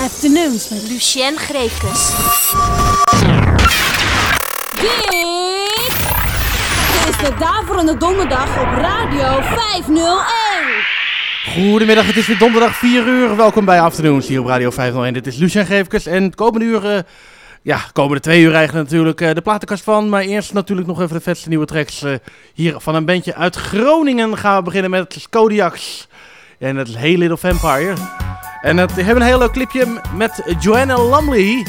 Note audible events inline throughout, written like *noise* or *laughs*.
Afternoons met Lucien Greefkes. Dit is de Daverende Donderdag op Radio 501. Goedemiddag, het is weer donderdag 4 uur. Welkom bij Afternoons hier op Radio 501. Dit is Lucien Greefkes en het komende uur... ja, komende twee uur eigenlijk natuurlijk eh, de platenkast van. Maar eerst natuurlijk nog even de vetste nieuwe tracks. eh, hier van een bandje uit Groningen gaan we beginnen met Kodiaks. En het Hey Little Vampire. En we hebben een heel leuk clipje met Joanna Lumley.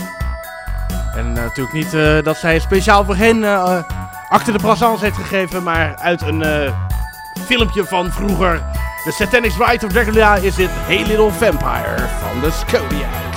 En eh, natuurlijk niet eh, dat zij speciaal voor hen eh, achter de brassans heeft gegeven. Maar uit een filmpje van vroeger. The Satanic Rite of Dracula is dit Hey Little Vampire van de Kodiaks.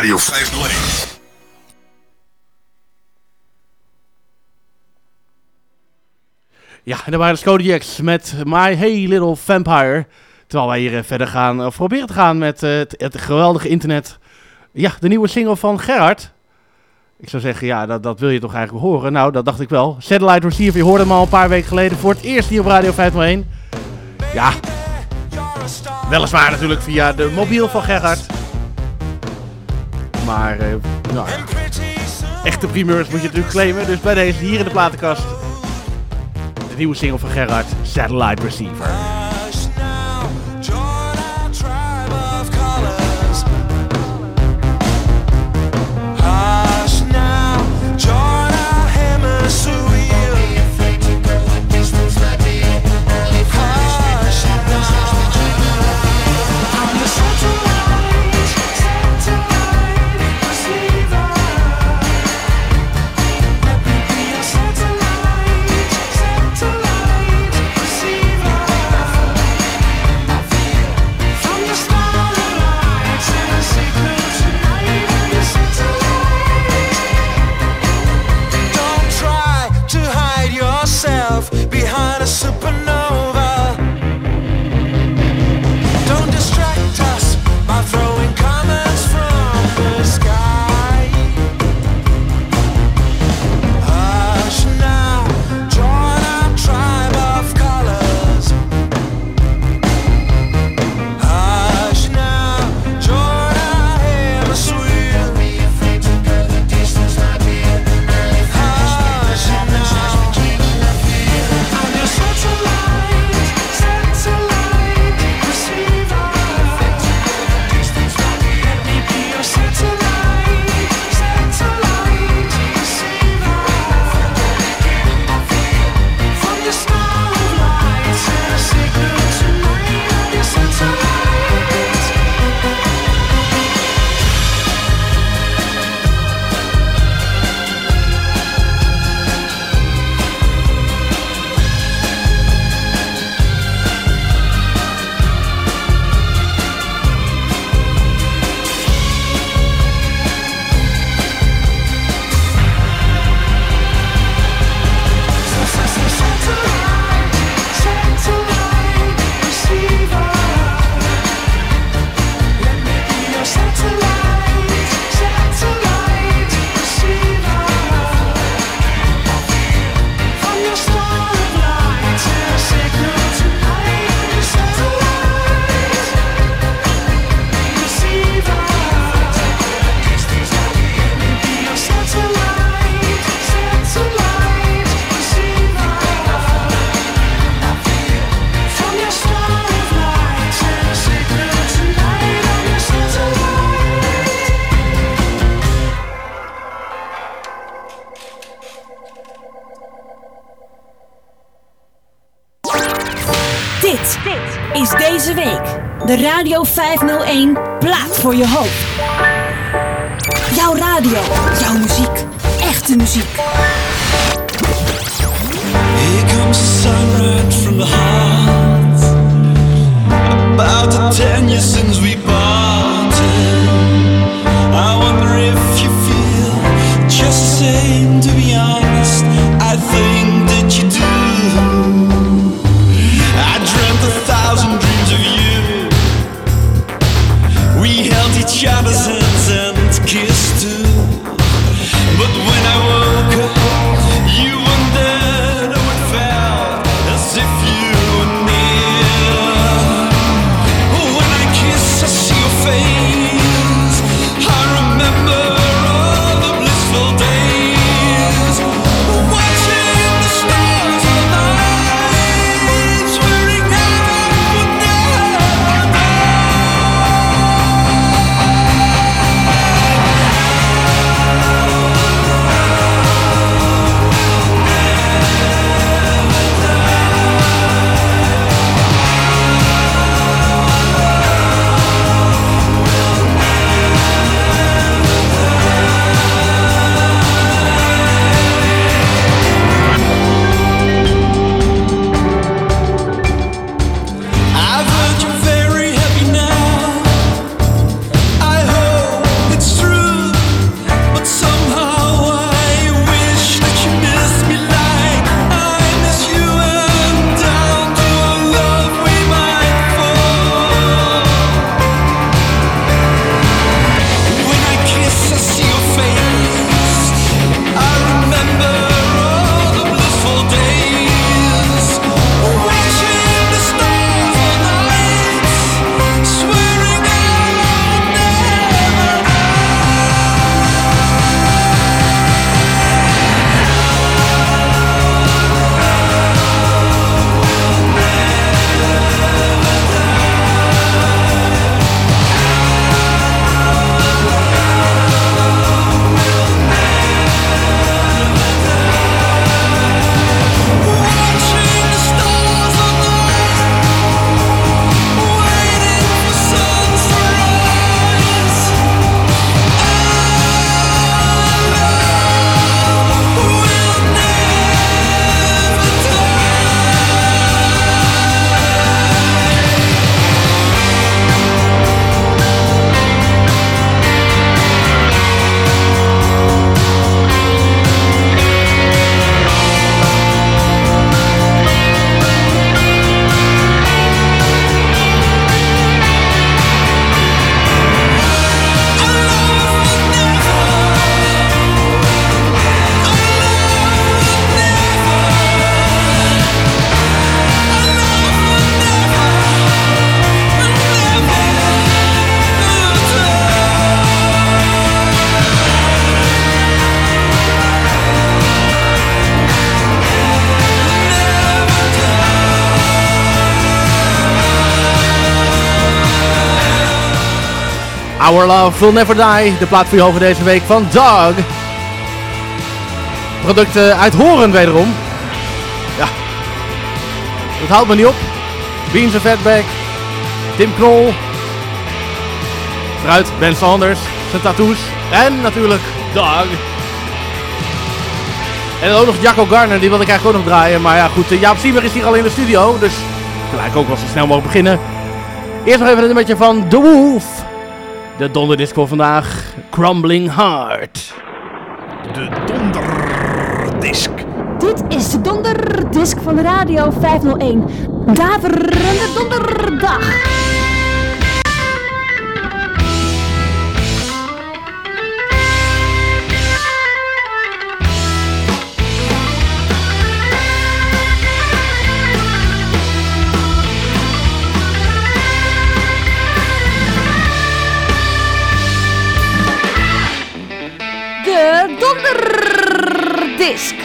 Radio 501. Ja, en dan waren de Kodiaks met My Hey Little Vampire. Terwijl wij hier eh, verder gaan, of proberen te gaan met eh, het, het geweldige internet. Ja, de nieuwe single van Gerard. Ik zou zeggen, ja, dat, dat wil je toch eigenlijk horen? Nou, dat dacht ik wel. Satellite Receiver, je hoorde hem al een paar weken geleden voor het eerst hier op Radio 501. Ja, weliswaar natuurlijk via de mobiel van Gerard. Maar, nou echte primeurs moet je natuurlijk claimen. Dus bij deze hier in de platenkast de nieuwe single van Gerard, satellite receiver. Is deze week de Radio 501 plaat voor je hoofd. Jouw radio, jouw muziek, echte muziek. Here comes the sunrise from the heart. About the ten years since we parted. I wonder if you feel just the same. Our Love Will Never Die, de plaat voor je over deze week van Dog. Producten uit Horen wederom. Ja, dat houdt me niet op. Beans en Fatback, Tim Knol, Fruit, Ben Sanders, zijn tattoos en natuurlijk Dog. En ook nog Jacco Garner, die wilde ik eigenlijk ook nog draaien. Maar ja goed, eh, Jaap Siemer is hier al in de studio, dus gelijk ook wel zo snel mogelijk beginnen. Eerst nog even een nummertje van The Wolf. De donderdisc voor vandaag, Crumbling Heart. De donderdisc. Dit is de donderdisc van Radio 501. Daverende donderdag. Donderdisc.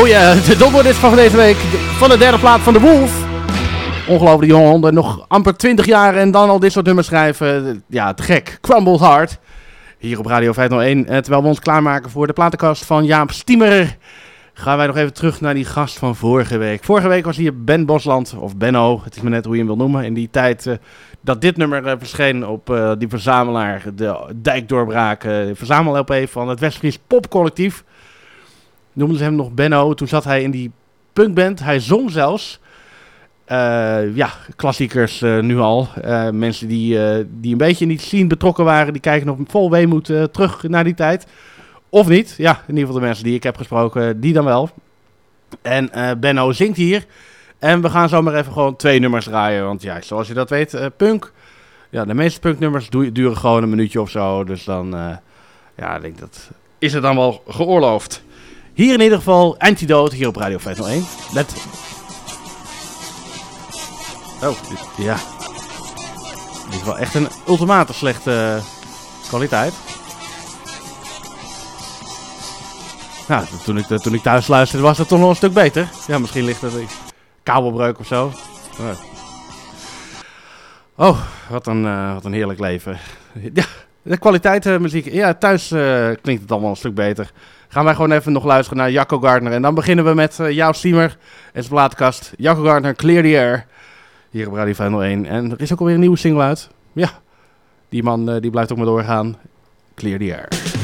Oh ja, de donderdisc van deze week. Van de derde plaat van de Wolf. Ongelooflijk jonge honden. Nog amper 20 jaar en dan al dit soort nummers schrijven. Ja, te gek. Crumbles Hard. Hier op Radio 501. eh, Terwijl we ons klaarmaken voor de platenkast van Jaap Stiemer. Gaan wij nog even terug naar die gast van vorige week. Vorige week was hier Ben Bosland, of Benno, het is maar net hoe je hem wil noemen. In die tijd eh, dat dit nummer eh, verscheen op die verzamelaar, de Dijkdoorbraak, verzamel-LP van het Westfries Popcollectief. Noemden ze hem nog Benno. Toen zat hij in die punkband. Hij zong zelfs. Eh, ja, klassiekers eh, nu al. Eh, mensen die, die een beetje die scene betrokken waren, die kijken nog vol weemoed terug naar die tijd. Of niet. Ja, in ieder geval de mensen die ik heb gesproken, die dan wel. En Benno zingt hier. En we gaan zomaar even gewoon twee nummers draaien. Want ja, zoals je dat weet, punk. Ja, de meeste punknummers du- duren gewoon een minuutje of zo. Dus dan, ja, ik denk dat is het dan wel geoorloofd. Hier in ieder geval Antidote hier op Radio 501. Met... Oh, ja. Dit is wel echt een ultimate slechte kwaliteit. Nou, toen ik, toen ik thuis luisterde was het toch nog een stuk beter. Ja, misschien ligt het een kabelbreuk of zo. Oh, wat een, eh, wat een heerlijk leven. Ja, de kwaliteit eh, muziek. Ja, thuis eh, klinkt het allemaal een stuk beter. Gaan wij gewoon even nog luisteren naar Jacco Gardner. En dan beginnen we met eh jouw Steamer en zijn plaatkast. Jacco Gardner, Clear the Air. Hier op Radio 501. En er is ook alweer een nieuwe single uit. Ja, die man eh, die blijft ook maar doorgaan. Clear the Air.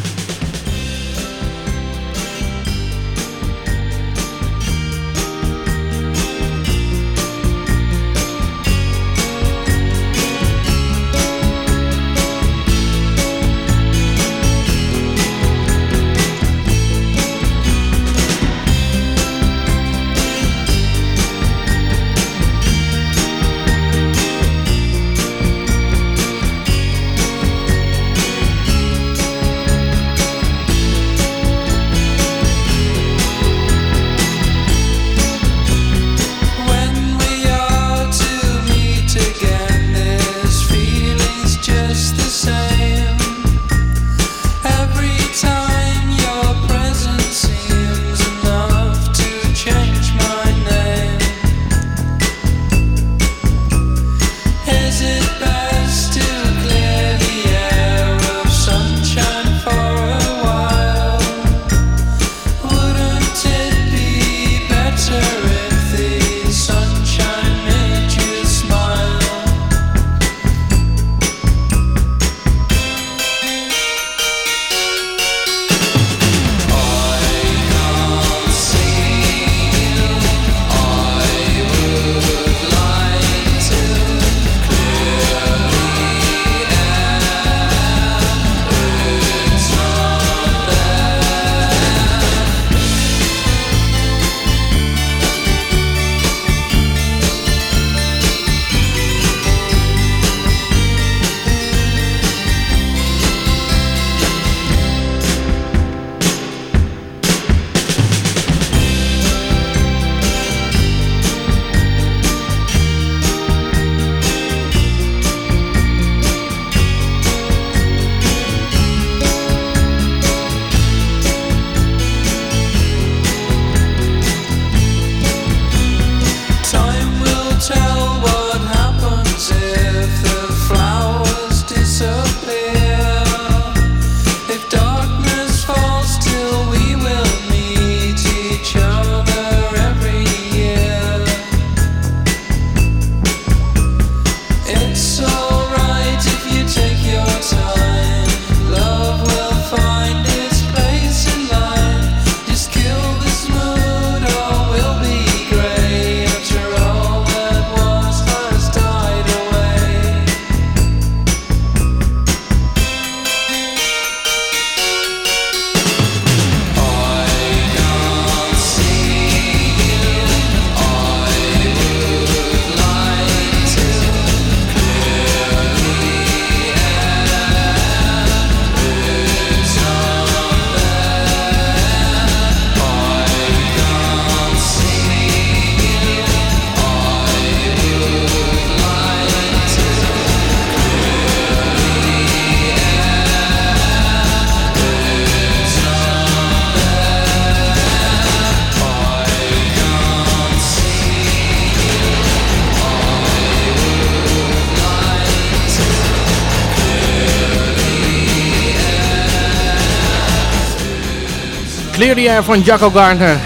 Van Jacco Gardner.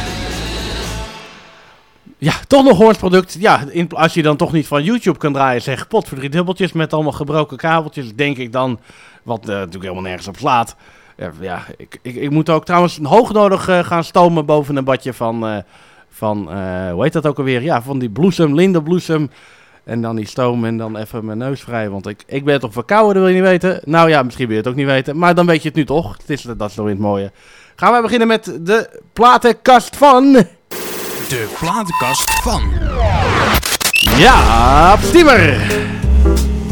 Ja, toch nog Hoorns product. Ja, als je dan toch niet van YouTube kan draaien, zeg drie dubbeltjes met allemaal gebroken kabeltjes, denk ik dan, wat eh, natuurlijk helemaal nergens op slaat. Ja, ja ik, ik, ik moet ook trouwens hoognodig eh, gaan stomen boven een badje van, eh, van eh, hoe heet dat ook alweer? Ja, van die bloesem, lindenbloesem. En dan die stoom en dan even mijn neus vrij, want ik, ik ben toch verkouden, wil je niet weten. Nou ja, misschien wil je het ook niet weten, maar dan weet je het nu toch. Het is, dat is nog weer het mooie. Gaan wij beginnen met de platenkast van... De platenkast van. Jaap Stiemer.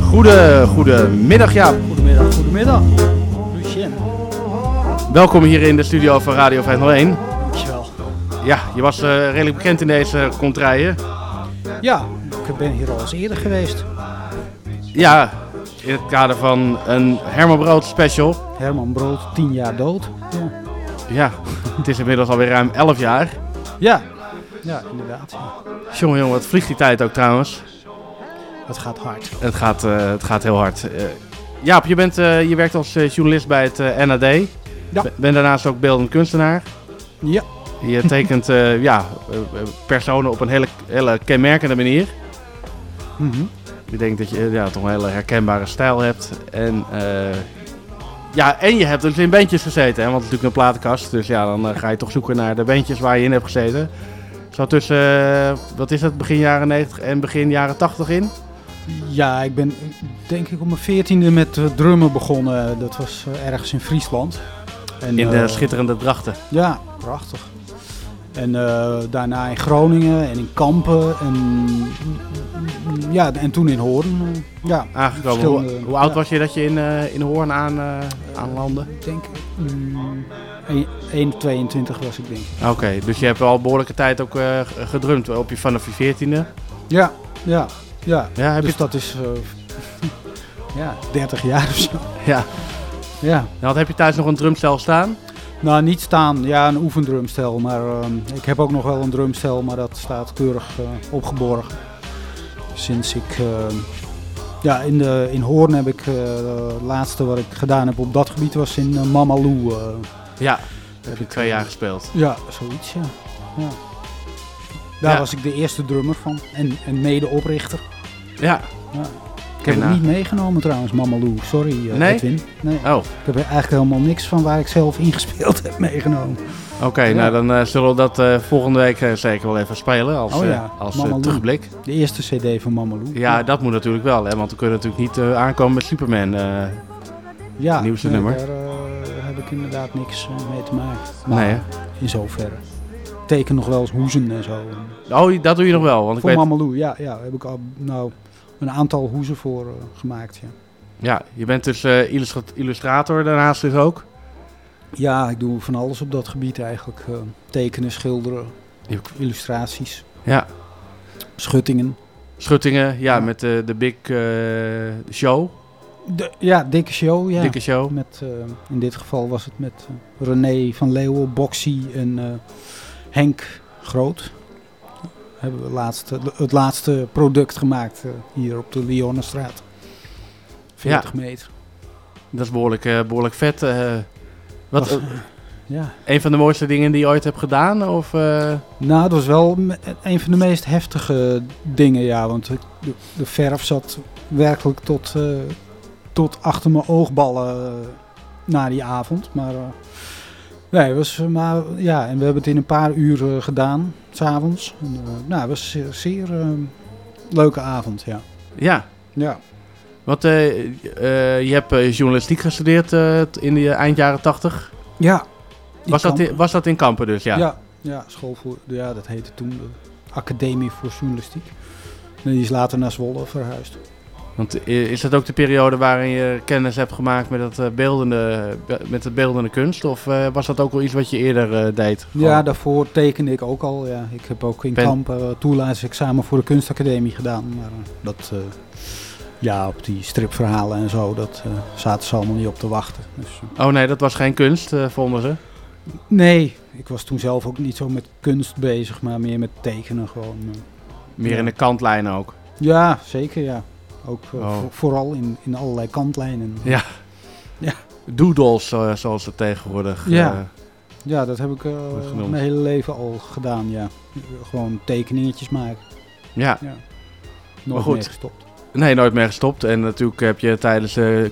Goede, goede middag Jaap. Goedemiddag, goedemiddag. Lucien, Welkom hier in de studio van Radio 501. dankjewel. Ja, je was eh, redelijk bekend in deze contraien. Ja, ik ben hier al eens eerder geweest. Ja, in het kader van een Herman Brood special. Herman Brood, 10 jaar dood. Ja, Ja, het is inmiddels alweer ruim 11 jaar. ja, ja inderdaad. Ja. Jongen, jongen, wat vliegt die tijd ook trouwens. Het gaat hard. Het gaat, eh, het gaat heel hard. Eh, Jaap, je, bent, eh, je werkt als journalist bij het NAD. Ja. Ben- daarnaast ook beeldend kunstenaar. Ja, Je tekent ja, personen op een hele, hele kenmerkende manier. mhm. Ik denk dat je ja, toch een hele herkenbare stijl hebt. En, ja, en je hebt dus in bandjes gezeten, hè? want het is natuurlijk een platenkast. Dus ja, dan eh, ga je toch zoeken naar de bandjes waar je in hebt gezeten. Zo tussen, eh, wat is het, begin jaren 90 en begin jaren 80 in? ja ik ben denk ik op mijn veertiende met eh, drummen begonnen. Dat was ergens in Friesland. En, In de schitterende drachten. Ja, prachtig. En eh, daarna in Groningen en in Kampen en, ja, en toen in Hoorn. ja, Aangekomen. Hoe, hoe oud ja. was je dat je in, eh in Hoorn aan, eh aanlandde? Ik denk mm, 1, 22 was ik denk. Oké, dus je hebt een behoorlijke tijd ook gedrumd op je, vanaf je veertiende. Ja, ja, ja. Ja, heb je Dus dat is *laughs* ja, 30 jaar of zo. Ja. Ja. Nou, wat heb je thuis nog een drumstel staan? Nou, niet staan. Ja, een oefendrumstel. Maar ehm, ik heb ook nog wel een drumstel, maar dat staat keurig eh, opgeborgen. Sinds ik... ehm, ja, in, de, in Hoorn heb ik... eh, het laatste wat ik gedaan heb op dat gebied was in uh, Mamalou. eh. Ja, heb je twee jaar gespeeld. ja, zoiets, ja. ja. Daar Ja. was ik de eerste drummer van. En, en mede-oprichter. Ja. Ik heb het niet meegenomen trouwens, Mamalou. Sorry, eh, Nee? Edwin. Nee. Oh, Ik heb eigenlijk helemaal niks van waar ik zelf *laughs* ingespeeld heb meegenomen. oké. Ja. Nou, dan eh, zullen we dat eh, volgende week zeker wel even spelen als, Oh ja, als terugblik. De eerste cd van Mamalou. Ja, dat moet natuurlijk wel, hè, want we kunnen natuurlijk niet aankomen met Superman. ja, nieuwste nee, nummer. Daar heb ik inderdaad niks mee te maken. Maar nee, in zoverre. Ik teken nog wel eens hoezen en zo. Oh, dat doe je nog wel, want ik voor weet... Mamalou, ja, ja. Heb ik al nou, een aantal hoezen voor eh, gemaakt. Ja. Ja, je bent dus eh, illustra- illustrator daarnaast dus ook. ja, ik doe van alles op dat gebied eigenlijk. eh, tekenen, schilderen, illustraties, Ja, schuttingen. Schuttingen, ja, Ja. met de de Big Show, De, ja, dikke show, ja. dikke show. Met, in dit geval was het met René van Leeuwen, Boxy en Henk Groot. Hebben we het laatste product gemaakt eh, hier op de Lyonnenstraat. 40 meter. Dat is behoorlijk, eh, behoorlijk vet. eh. wat, Was- Ja. een van de mooiste dingen die je ooit hebt gedaan? Of, eh, Nou, dat was wel een van de meest heftige dingen, ja. Want de, de verf zat werkelijk tot, tot achter mijn oogballen na die avond. Maar nee, was, maar ja, en we hebben het in een paar uur gedaan, s'avonds. En, eh, nou, het was een zeer, zeer eh, leuke avond, ja. ja, Ja. want eh, eh, je hebt journalistiek gestudeerd in de eind jaren tachtig. Ja. Was, dat in- was dat in Kampen dus, ja? Ja, ja, school voor, ja, dat heette toen de Academie voor Journalistiek. En die is later naar Zwolle verhuisd. Want is dat ook de periode waarin je kennis hebt gemaakt met, dat, eh, beeldende, be- met het beeldende kunst? Of eh, was dat ook wel iets wat je eerder eh, deed? Ja, daarvoor tekende ik ook al. Ja. Ik heb ook in Ben- Kamp uh, toelatingsexamen voor de kunstacademie gedaan. Maar dat, ja, op die stripverhalen en zo, dat eh, zaten ze allemaal niet op te wachten. Dus, Oh nee, dat was geen kunst, vonden ze. nee, ik was toen zelf ook niet zo met kunst bezig, maar meer met tekenen gewoon. Meer in de kantlijn ook. Ja, zeker ja. Ook eh, Oh. vo- vooral in, in allerlei kantlijnen. Ja. Ja. Doodles, eh, zoals ze tegenwoordig. Ja. eh, ja, dat heb ik mijn hele leven al gedaan, ja. Gewoon tekeningetjes maken. Ja, Ja. Nooit goed. meer gestopt. nee, nooit meer gestopt. En natuurlijk heb je tijdens de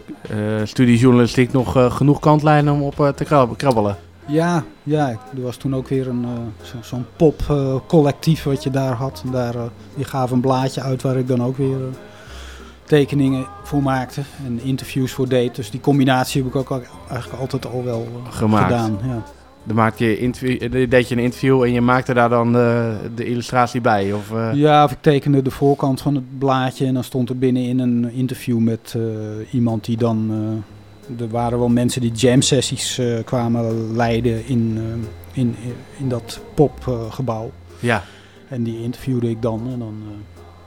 studie journalistiek nog genoeg kantlijnen om op te krab- krabbelen. Ja, ja, er was toen ook weer zo- zo'n popcollectief wat je daar had. En daar, die gaven een blaadje uit waar ik dan ook weer tekeningen voor maakte. En interviews voor deed. Dus die combinatie heb ik ook al- eigenlijk altijd al wel eh, Gemaakt. gedaan. Ja. Dan maakte je interview, eh, deed je een interview en je maakte daar dan eh, de illustratie bij. Of, Ja, of ik tekende de voorkant van het blaadje en dan stond er binnenin een interview met iemand die dan... er waren wel mensen die jam sessies eh, kwamen leiden in, in, in dat popgebouw. ja. en die interviewde ik dan en dan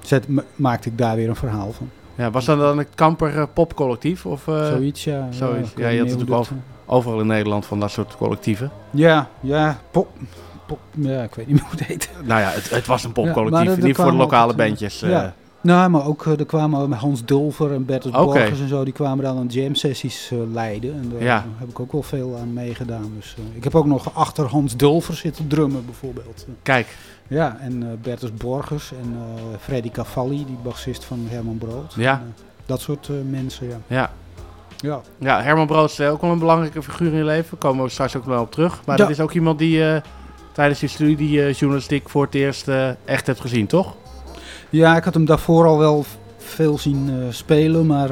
zet, maakte ik daar weer een verhaal van. Ja. Was dat dan het Kamper eh, Popcollectief? Of eh, zoiets, ja. zoiets. Ja, je had natuurlijk overal in Nederland van dat soort collectieven? Ja, ja, pop, pop, ja, ik weet niet meer hoe het heet. Nou ja, het, het was een Ja, popcollectief. niet voor de lokale eh, bandjes. ja. Nou, maar ook er kwamen Hans Dulver en Bertus Oké. Borgers en zo, die kwamen dan aan jam sessies leiden. En daar Ja. heb ik ook wel veel aan meegedaan. Dus, ik heb ook nog achter Hans Dulver zitten drummen bijvoorbeeld. Kijk, Ja, en eh Bertus Borgers en eh Freddy Cavalli, die bassist van Herman Brood. Ja. En, eh, dat soort mensen, ja. ja. Ja, Ja, Herman Brood is ook wel een belangrijke figuur in je leven. Daar komen we straks ook wel op terug. Maar Ja. dat is ook iemand die tijdens je studie journalistiek voor het eerst echt hebt gezien, toch? Ja, ik had hem daarvoor al wel veel zien spelen, maar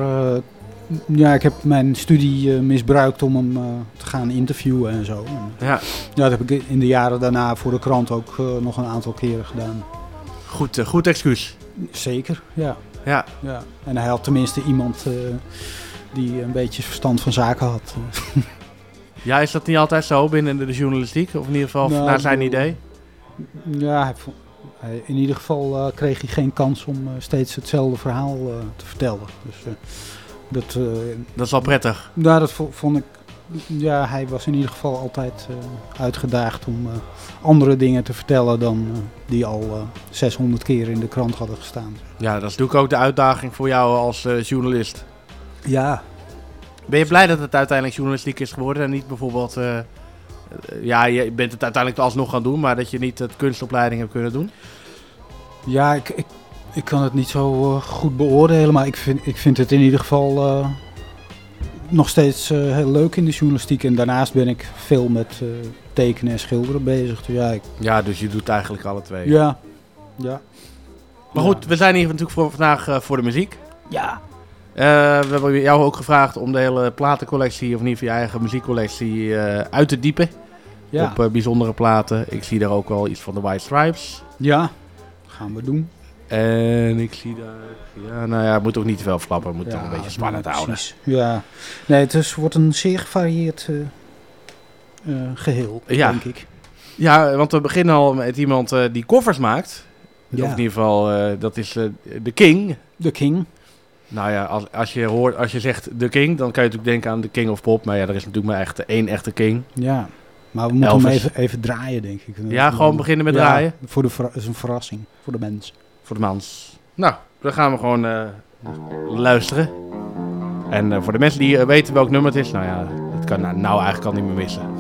ja, ik heb mijn studie eh, misbruikt om hem eh, te gaan interviewen en zo. En, Ja, ja, dat heb ik in de jaren daarna voor de krant ook eh, nog een aantal keren gedaan. goed, eh, goed excuus. Zeker, ja. Ja, ja. En hij had tenminste iemand eh, die een beetje verstand van zaken had. *laughs* ja, is dat niet altijd zo binnen de journalistiek? Of in ieder geval Nou, naar zijn idee? Ja, hij in ieder geval eh, kreeg hij geen kans om eh, steeds hetzelfde verhaal eh, te vertellen. Dus eh, dat, eh, Dat is wel prettig. Nou, dat vo- vond ik. Ja, hij was in ieder geval altijd eh, uitgedaagd om eh, andere dingen te vertellen dan die al eh, 600 keer in de krant hadden gestaan. Ja, dat is natuurlijk ook de uitdaging voor jou als journalist. Ja, Ben je blij dat het uiteindelijk journalistiek is geworden en niet bijvoorbeeld... ja, je bent het uiteindelijk alsnog gaan doen, maar dat je niet het kunstopleiding hebt kunnen doen? ja ik, ik, ik kan het niet zo eh, goed beoordelen, maar ik vind, ik vind het in ieder geval eh, nog steeds eh, heel leuk in de journalistiek. En daarnaast ben ik veel met eh, tekenen en schilderen bezig. Dus ja, ik, Ja, dus je doet eigenlijk alle twee. ja, ja. Maar goed, we zijn hier natuurlijk voor vandaag eh, voor de muziek. Ja. Eh, we hebben jou ook gevraagd om de hele platencollectie, of in ieder geval je eigen muziekcollectie, eh, uit te diepen. Ja. Op bijzondere platen. Ik zie daar ook wel iets van de White Stripes. ja, gaan we doen. En ik zie daar... Ja, nou ja, het moet ook niet te veel flappen. Het moet toch een beetje spannend houden. precies. Ja, nee, het is, wordt een zeer gevarieerd eh, eh, geheel, Ja. denk ik. Ja, want we beginnen al met iemand eh, die covers maakt. Ja. Of in ieder geval, dat is de King. De King. Nou ja, als, als, je hoort, als je zegt de King, dan kan je natuurlijk denken aan de King of Pop. Maar ja, er is natuurlijk maar echt één echte King. Ja, maar we moeten hem even, even draaien, denk ik. Ja, gewoon beginnen met Ja, draaien. Voor de is een verrassing voor de mensen. Voor de mans. Nou, dan gaan we gewoon eh, luisteren. En eh, voor de mensen die eh, weten welk nummer het is, nou ja, het kan nou, nou eigenlijk al niet meer missen. *laughs*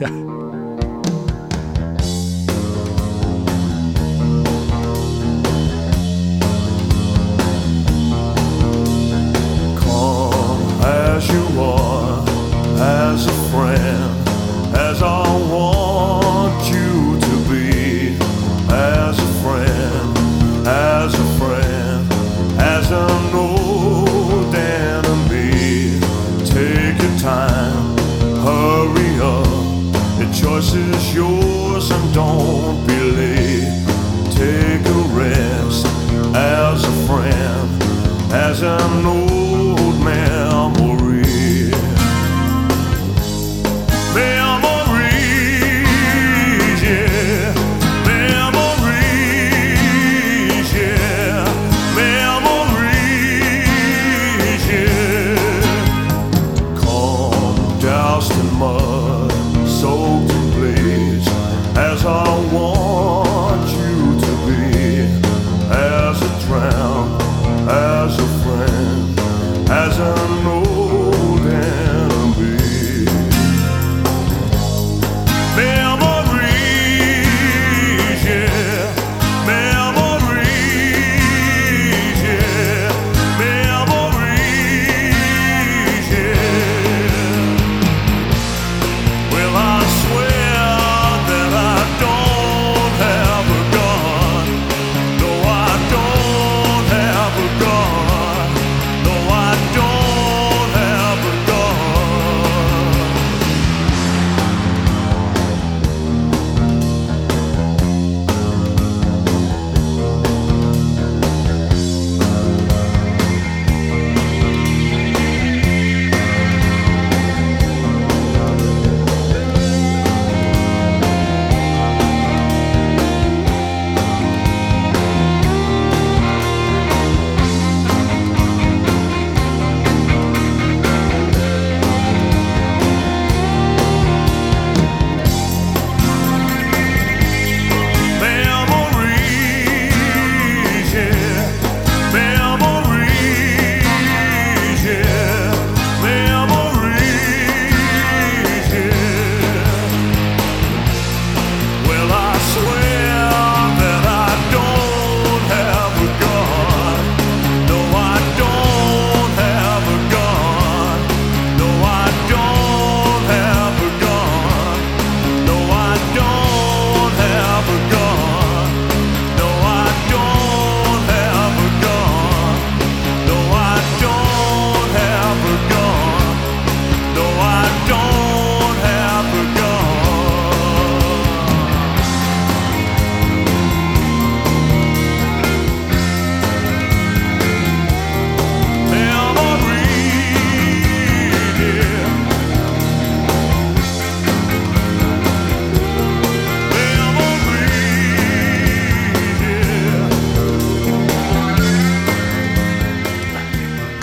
*laughs* Come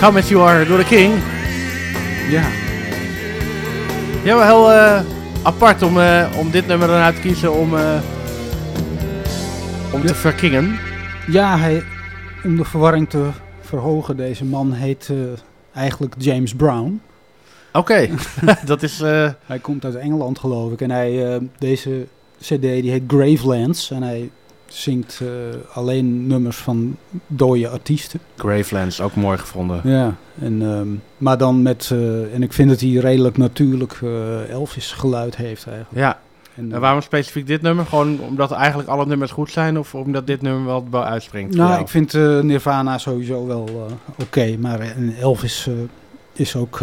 Come As You Are door de King. Ja. Ja, wel heel eh, apart om, eh, om dit nummer dan uit te kiezen om, eh, om te verkingen. Ja, hij, om de verwarring te verhogen, deze man heet eigenlijk James Brown. Oké, *laughs* dat is... Hij komt uit Engeland, geloof ik. En hij, deze cd die heet Gravelands. En hij zingt eh, alleen nummers van dode artiesten. Gravelands, ook mooi gevonden. Ja, en, ehm, maar dan met... eh, en ik vind dat hij redelijk natuurlijk eh, Elvis geluid heeft eigenlijk. Ja, En, en waarom specifiek dit nummer? Gewoon omdat eigenlijk alle nummers goed zijn of omdat dit nummer wel wel uitspringt? Nou, ik vind Nirvana sowieso wel oké. maar en Elvis is ook,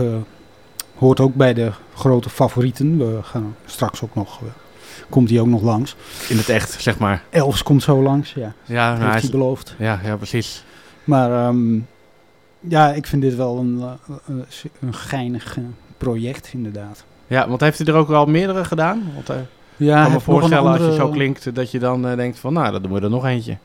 hoort ook bij de grote favorieten. We gaan straks ook nog... komt hij ook nog langs. In het echt, zeg maar. Elvis komt zo langs, ja. Ja, nou, hij heeft is- hij beloofd. ja, ja precies. Maar ehm, ja, ik vind dit wel een, eh, een, geinig eh, project, inderdaad. Ja, want heeft hij er ook al meerdere gedaan? Want ik Ja, kan hij me voorstellen als je zo klinkt dat je dan denkt van nou, dan doen we er nog eentje.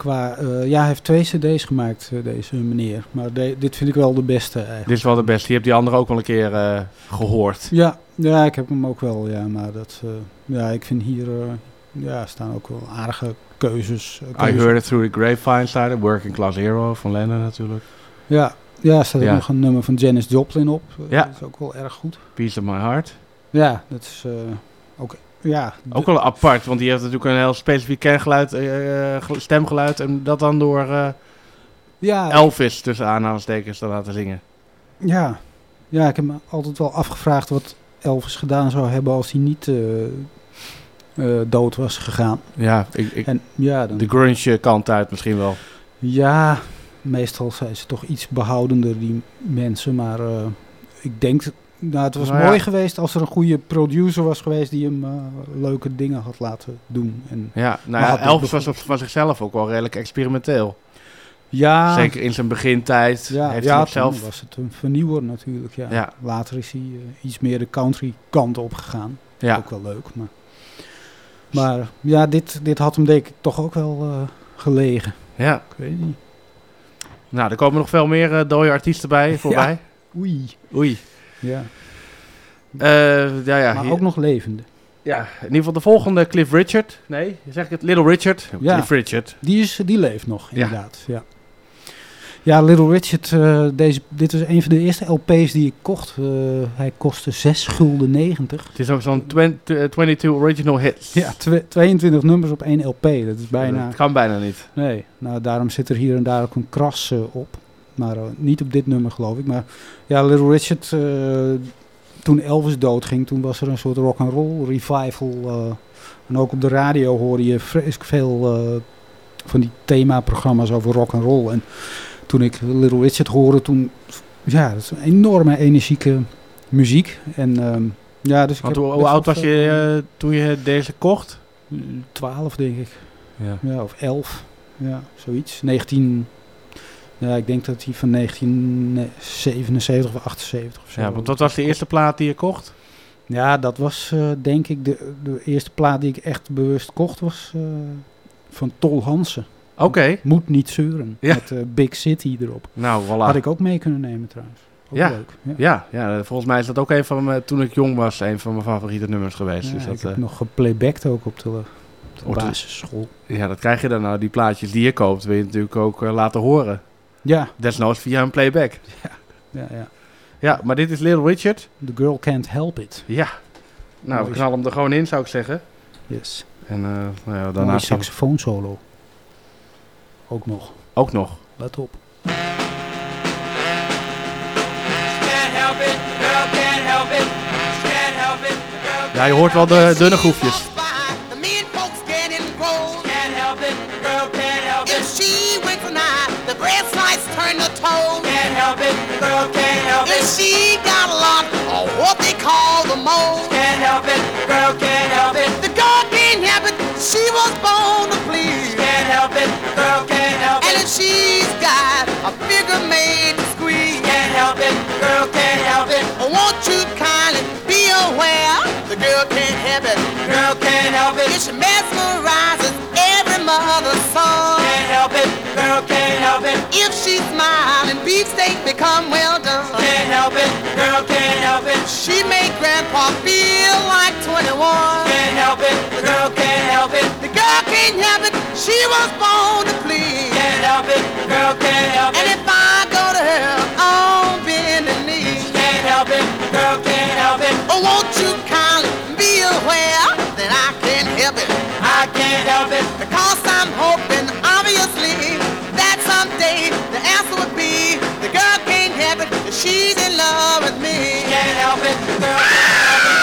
Qua, eh, ja, hij heeft twee cd's gemaakt, eh, deze meneer. Maar de- dit vind ik wel de beste eigenlijk. Dit is wel de beste. Je hebt die andere ook wel een keer eh, gehoord. Ja, ja, ik heb hem ook wel, ja. Maar dat, ja, ik vind hier, ja, staan ook wel aardige keuzes. eh, I keuzes. Heard It Through the Grapevine er. Working Class Hero van Lennon natuurlijk. Ja, ja, er staat ook Ja. nog een nummer van Janis Joplin op. Ja. Dat is ook wel erg goed. Piece of My Heart. Ja, dat is ook, ja. Ook wel apart, want die heeft natuurlijk een heel specifiek kengeluid, eh, eh, gel- stemgeluid. En dat dan door eh, ja, Elvis tussen aanhalingstekens te laten zingen. Ja. ja, ik heb me altijd wel afgevraagd wat Elvis gedaan zou hebben als hij niet eh, eh, dood was gegaan. Ja, ik, ik, En ja, dan, de grunge kant uit misschien wel. ja, meestal zijn ze toch iets behoudender, die mensen. Maar eh, ik denk, nou, het was Nou ja. mooi geweest als er een goede producer was geweest die hem eh, leuke dingen had laten doen. En, Ja, nou ja, dit Elvis was op, van zichzelf ook wel redelijk experimenteel. ja, Zeker in zijn begintijd Ja, heeft ja hij zelf... was het een vernieuwer natuurlijk. Ja. Ja. Later is hij eh, iets meer de country kant op gegaan. Ja, Ook wel leuk. Maar, maar ja, dit, dit had hem denk ik toch ook wel eh, gelegen. ja. Ik weet niet. Nou, er komen nog veel meer dode artiesten bij, *laughs* voorbij. Oei. Oei. Ja. Eh, ja, ja, maar hier- ook nog levende. ja, in ieder geval de volgende, Cliff Richard. Nee, zeg ik het? Little Richard. Ja. Cliff Richard. Die, is, die leeft nog, inderdaad. Ja, ja Little Richard, eh, deze, dit was een van de eerste LP's die ik kocht. Eh, hij kostte 6 gulden 90. Het is ook zo'n 20, eh, 22 original hits. Ja, twe- 22 nummers op één LP. Dat is bijna... Dat kan bijna niet. Nee, nou daarom zit er hier en daar ook een kras op. Maar eh, niet op dit nummer geloof ik. Maar ja, Little Richard, eh, toen Elvis doodging, toen was er een soort rock and roll revival. eh. en ook op de radio hoorde je vreselijk veel van die themaprogramma's over rock and roll. En toen ik Little Richard hoorde, toen, ja, dat is een enorme energieke muziek. En ehm, ja, dus ik Want hoe, oud was je toen je deze kocht? 12 denk ik. Ja. Ja, of 11. Ja, zoiets. 19. Ja, ik denk dat hij van 1977 of 78 of zo. ja, want wat was de eerste plaat die je kocht? Ja, dat was eh, denk ik de, de eerste plaat die ik echt bewust kocht was eh, van Tol Hansen. Oké. Moet niet zeuren. Ja. Met eh, Big City erop. Nou, voilà. Had ik ook mee kunnen nemen trouwens. Ook Ja. leuk. Ja. Ja, ja, volgens mij is dat ook een van mijn, toen ik jong was, een van mijn favoriete nummers geweest. Ja, dus dat, ik heb nog geplaybacked ook op de, op de basisschool. ja, dat krijg je dan nou. Die plaatjes die je koopt, wil je natuurlijk ook laten horen. Ja, Desnoods via een playback. *laughs* ja, ja. Ja, maar dit is Little Richard. The Girl Can't Help It. Ja. Nou, we knallen hem er gewoon in, zou ik zeggen. Yes. En eh nou ja, Daarna daarna saxofoon solo. Ook nog. ook nog. Let op. Can't help it, girl can't help it. Can't help it, girl Ja, je hoort wel de dunne groefjes. It. she got a lot of what they call the mold. Can't help it, girl can't help it. The girl can't help it, she was born to please. Can't help it, girl can't help it. And if she's got a figure made to squeeze. Can't help it, girl can't help it. Won't you kindly be aware? The girl can't help it. Girl can't help it. It mesmerizes every mother's son. Can't help it, girl can't help it. If she's smiling, beefsteak become well done. Can't help it, girl, can't help it. She made Grandpa feel like 21. Can't help it, the girl can't help it. The girl can't help it, she was born to please. Can't help it, the girl can't help it. And if I go to her on bending knee, Can't help it, the girl can't help it. oh, won't you kindly be aware that I can't help it? I can't help it. Because I'm hoping, obviously, that someday the answer would be the girl help it, she's in love with me. Can't help it, the girl can't help it.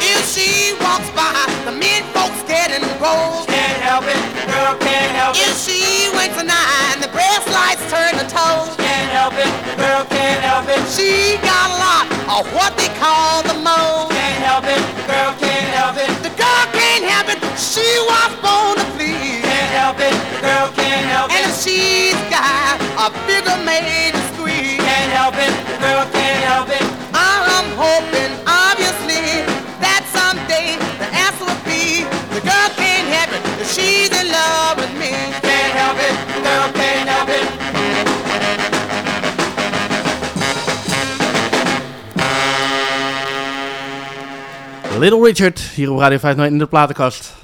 If she walks by, the men folks getting rolled. Can't help it, the girl can't help If it. she can't help it. She got a lot of what they call the mold. Can't help it, the girl can't help it. The girl can't help it, she was born to please. Can't help it, the girl can't help And it. if she's got a bigger maid to squeeze, Can't help it, the girl can't help it. I'm hoping, obviously, that someday the answer will be the girl can't help it she's in love Little Richard, hier op Radio 501 in de platenkast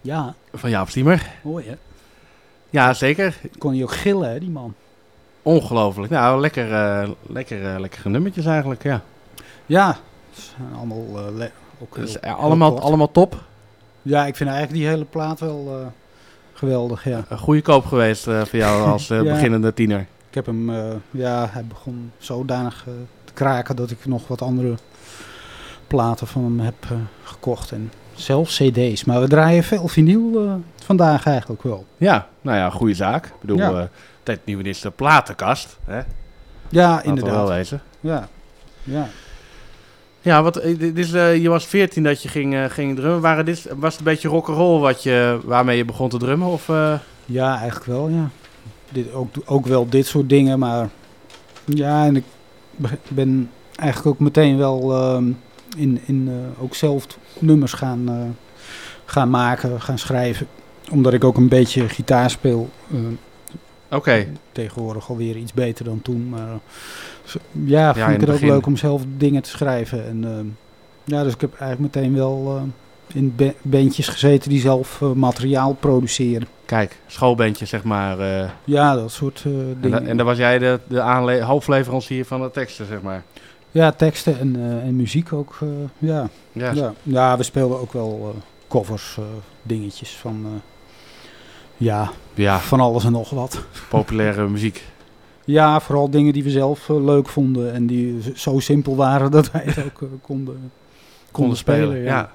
Ja, van Jaap Stiemer. mooi hè. Ja, zeker. Kon hij ook gillen, hè, die man. Ongelooflijk. Nou, lekker, eh, lekker, eh, lekkere nummertjes eigenlijk, ja. Ja, allemaal eh, ook heel- Dus, allemaal, allemaal top. Ja, ik vind eigenlijk die hele plaat wel geweldig, ja. Een goede koop geweest voor jou als *laughs* Ja. beginnende tiener. Ik heb hem, ja, hij begon zodanig te kraken dat ik nog wat andere platen van hem heb eh, gekocht. En zelfs cd's. Maar we draaien veel vinyl eh, vandaag eigenlijk wel. Ja, nou ja, goede zaak. Ik bedoel, Ja. eh tijd nieuwe is de platenkast. Hè? Ja, we wel inderdaad. wezen. Ja, ja. Ja, wat, dit is, je was 14 dat je ging, ging drummen. Waren dit, was het een beetje rock'n'roll wat je, waarmee je begon te drummen? Of, ja, eigenlijk wel, ja. Dit, ook, ook wel dit soort dingen, maar ja, en ik be- ben eigenlijk ook meteen wel ehm, in, in eh, ook zelf nummers gaan, eh, gaan maken, gaan schrijven. Omdat ik ook een beetje gitaar speel. eh, Oké, tegenwoordig alweer iets beter dan toen. Maar ja, in vind ik het ook leuk om zelf dingen te schrijven. En ja, dus ik heb eigenlijk meteen wel in ba- bandjes gezeten die zelf materiaal produceren. kijk, schoolbandje zeg maar. Ja, dat soort eh, en, dingen. da- en dan was jij de, de hoofdleverancier van de teksten, zeg maar. Ja, teksten en, eh, en muziek ook. eh, ja. Ja, Ja. ja, we speelden ook wel eh, covers, dingetjes van... ja, ja, van alles en nog wat. populaire muziek. Ja, vooral dingen die we zelf leuk vonden en die zo simpel waren *laughs* dat wij het ook konden, konden spelen. Ja. ja.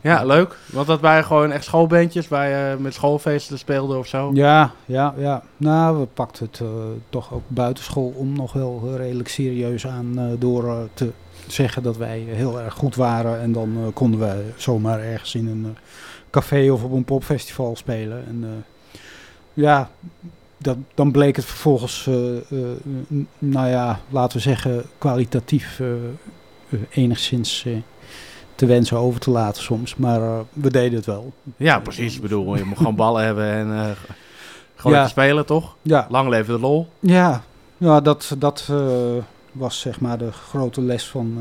Ja, leuk. Want dat waren gewoon echt schoolbandjes waar je met schoolfeesten speelde of zo. Ja, ja, ja. Nou, we pakten het eh, toch ook buitenschool om nog wel redelijk serieus aan eh, door eh, te zeggen dat wij heel erg goed waren. En dan konden wij zomaar ergens in een café of op een popfestival spelen. En ja, dat, dan bleek het vervolgens, nou ja, laten we zeggen, kwalitatief enigszins te wensen over te laten soms. Maar eh, we deden het wel. Ja, precies. Ik bedoel, je moet gewoon ballen hebben en eh, gewoon Ja. spelen, toch? Ja, Lang leven de lol. Ja, ja dat, dat eh, was zeg maar de grote les van,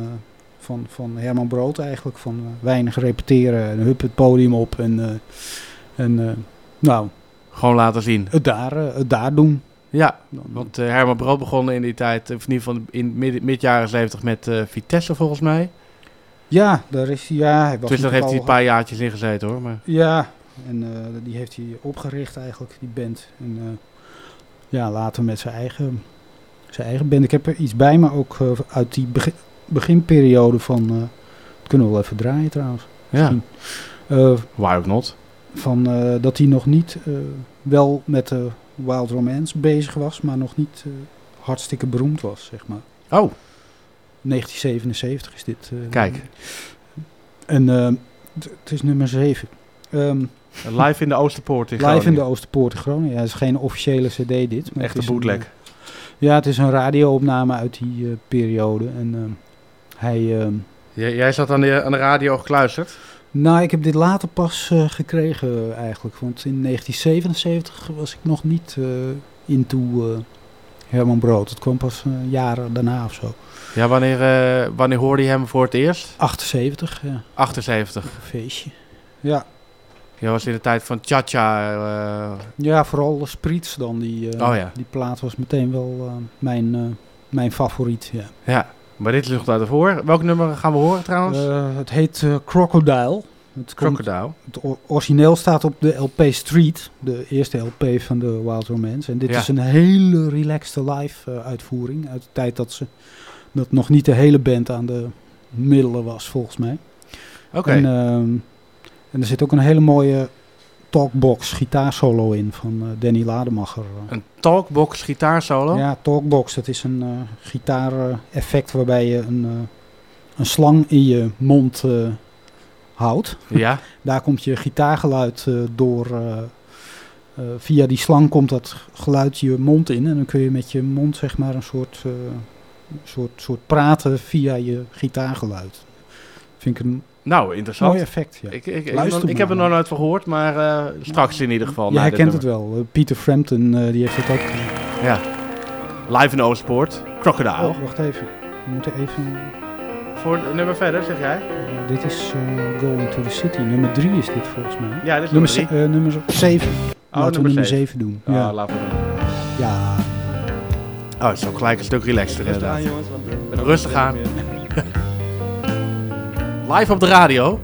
van, van Herman Brood eigenlijk. Van weinig repeteren en hup het podium op en, en nou, Gewoon laten zien. het daar, het daar doen. Ja, want Herman Brood begon in die tijd, of in ieder geval in mid, mid jaren 70 met Vitesse volgens mij. Ja, daar is hij, ja, hij was Dus daar heeft hij een paar jaartjes in gezeten hoor. Maar Ja, en eh, die heeft hij opgericht eigenlijk, die band. En eh, ja, later met zijn eigen, zijn eigen band. Ik heb er iets bij me ook eh, uit die begi- beginperiode van... dat kunnen we wel even draaien trouwens. ja, Misschien. Eh, why ook not. van dat hij nog niet wel met de Wild Romance bezig was, maar nog niet hartstikke beroemd was, zeg maar. Oh, 1977 is dit. eh, Kijk. En eh, het is nummer 7. Ehm, live in de Oosterpoort in live in de Groningen. Oosterpoort in Groningen. Ja, het is geen officiële cd dit. Maar Echte het is een, bootleg. eh, Ja, het is een radioopname uit die eh, periode. En ehm, hij... ehm, Jij, jij zat aan de, aan de radio gekluisterd. nou, ik heb dit later pas eh, gekregen eh, eigenlijk. Want in 1977 was ik nog niet eh into eh, Herman Brood. Het kwam pas eh, jaren daarna of zo. Ja, wanneer, eh, wanneer hoorde je hem voor het eerst? 78, ja. 78. Een feestje. Ja. Je was in de tijd van Cha-Cha. eh, Ja, vooral de Spriets dan. Die, eh, Oh ja. die plaat was meteen wel mijn, mijn favoriet. Ja. ja, maar dit nog daarvoor. Welk nummer gaan we horen trouwens? Het heet Crocodile. Het, komt- Crocodile. het origineel staat op de LP Street, de eerste LP van de Wild Romance. En dit Ja. is een hele relaxte live uitvoering uit de tijd dat ze dat nog niet de hele band aan de middelen was, volgens mij. Oké. En, ehm, en er zit ook een hele mooie talkbox gitaarsolo in van eh, Danny Lademacher. Een talkbox gitaarsolo? Ja, talkbox, dat is een gitaar-effect waarbij je een, eh, een slang in je mond houdt. *laughs* Ja. Daar komt je gitaargeluid door. via die slang komt dat geluid je mond in. En dan kun je met je mond zeg maar een soort, soort, soort praten via je gitaargeluid. Vind ik een Nou, interessant. mooi effect. Ja. Ik, ik, ik, Luister ik maar. heb er nog nooit van gehoord, maar eh, straks in ieder geval. Je na dit herkent het nummer. wel. Eh, Peter Frampton eh, die heeft het ook. Ja. Live in Oostpoort. Crocodile. Oh, wacht even. We moeten even. Voor nummer verder, zeg jij? dit is eh, Go Into the City. Nummer 3 is dit volgens mij. Ja, dit is nummer, nummer ze- eh, nummer 7. Oh, Laten we nummer nummer zeven. 7 doen. Ja, ja. laten we doen. ja. Oh, het is ook gelijk een stuk relaxter Rustig inderdaad. aan jongens, want ik ben ook Rustig aan. *laughs* Live op de radio.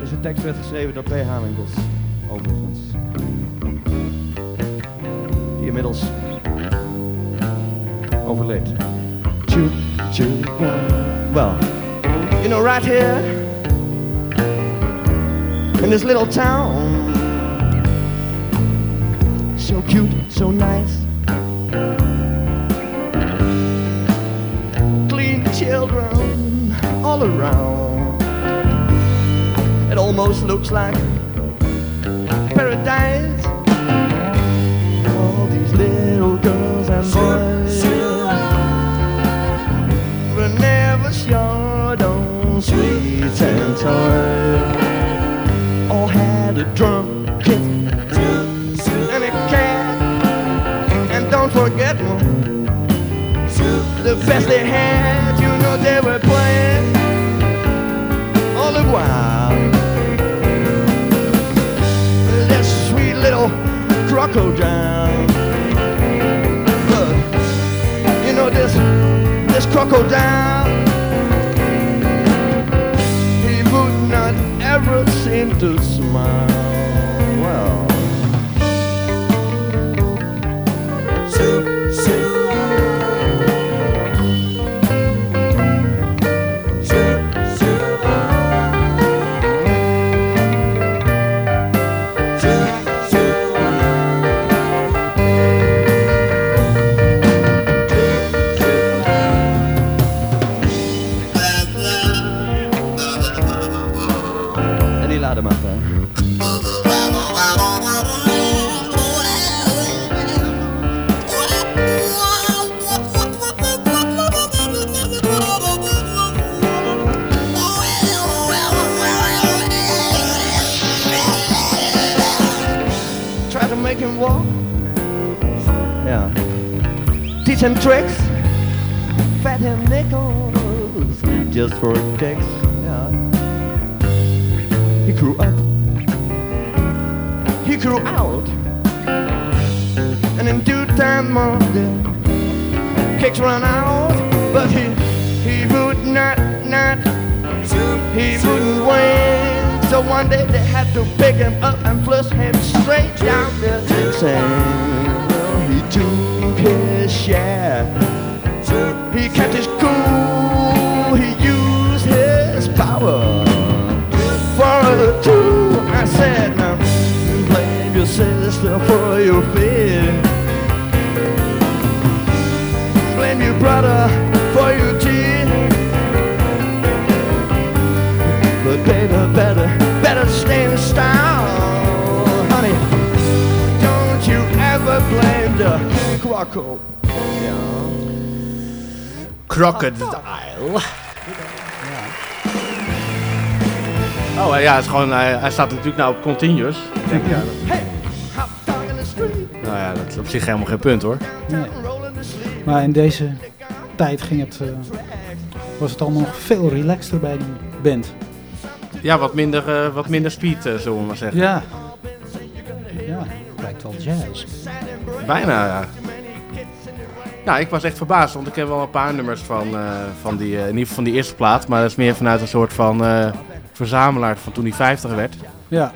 Deze tekst werd geschreven door P. Hamingos, overigens. Die inmiddels overleed. Choo, choo, well, you know, right here in this little town, so cute, so nice. Children all around. It almost looks like paradise. All these little girls and boys were never short on sweets and toys. All had a drum kit and a cat, and don't forget one. The best they had, were playing all the while. Sweet little crocodile. Look, you know this this crocodile. He would not ever seem to smile. Him tricks. Fat him nickels. Just for kicks. Yeah. He grew up. He grew out. And in due time, more kicks run out. But he he would not not he wouldn't win. So one day they had to pick him up and flush him straight down the same. He kept his cool. He used his power for the two. I said, now blame your sister for your fear. Blame your brother for your tears. But baby, better, better stay in style, honey. Don't you ever blame the Quacko. Crocodile. Oh eh, ja, het is gewoon, hij, hij staat natuurlijk nou op continuous. Ik denk, ja, dat- nou ja, dat is op zich helemaal geen punt hoor. Nee. Maar in deze tijd ging het, eh, was het allemaal nog veel relaxter bij die band. Ja, wat minder, eh, wat minder speed, eh, zullen we maar zeggen. Ja. Ja, lijkt wel jazz. Bijna, ja. Nou, ik was echt verbaasd, want ik heb wel een paar nummers van, eh, van, die, eh, in ieder geval van die eerste plaat. Maar dat is meer vanuit een soort van eh, verzamelaar van toen hij 50 werd. Ja,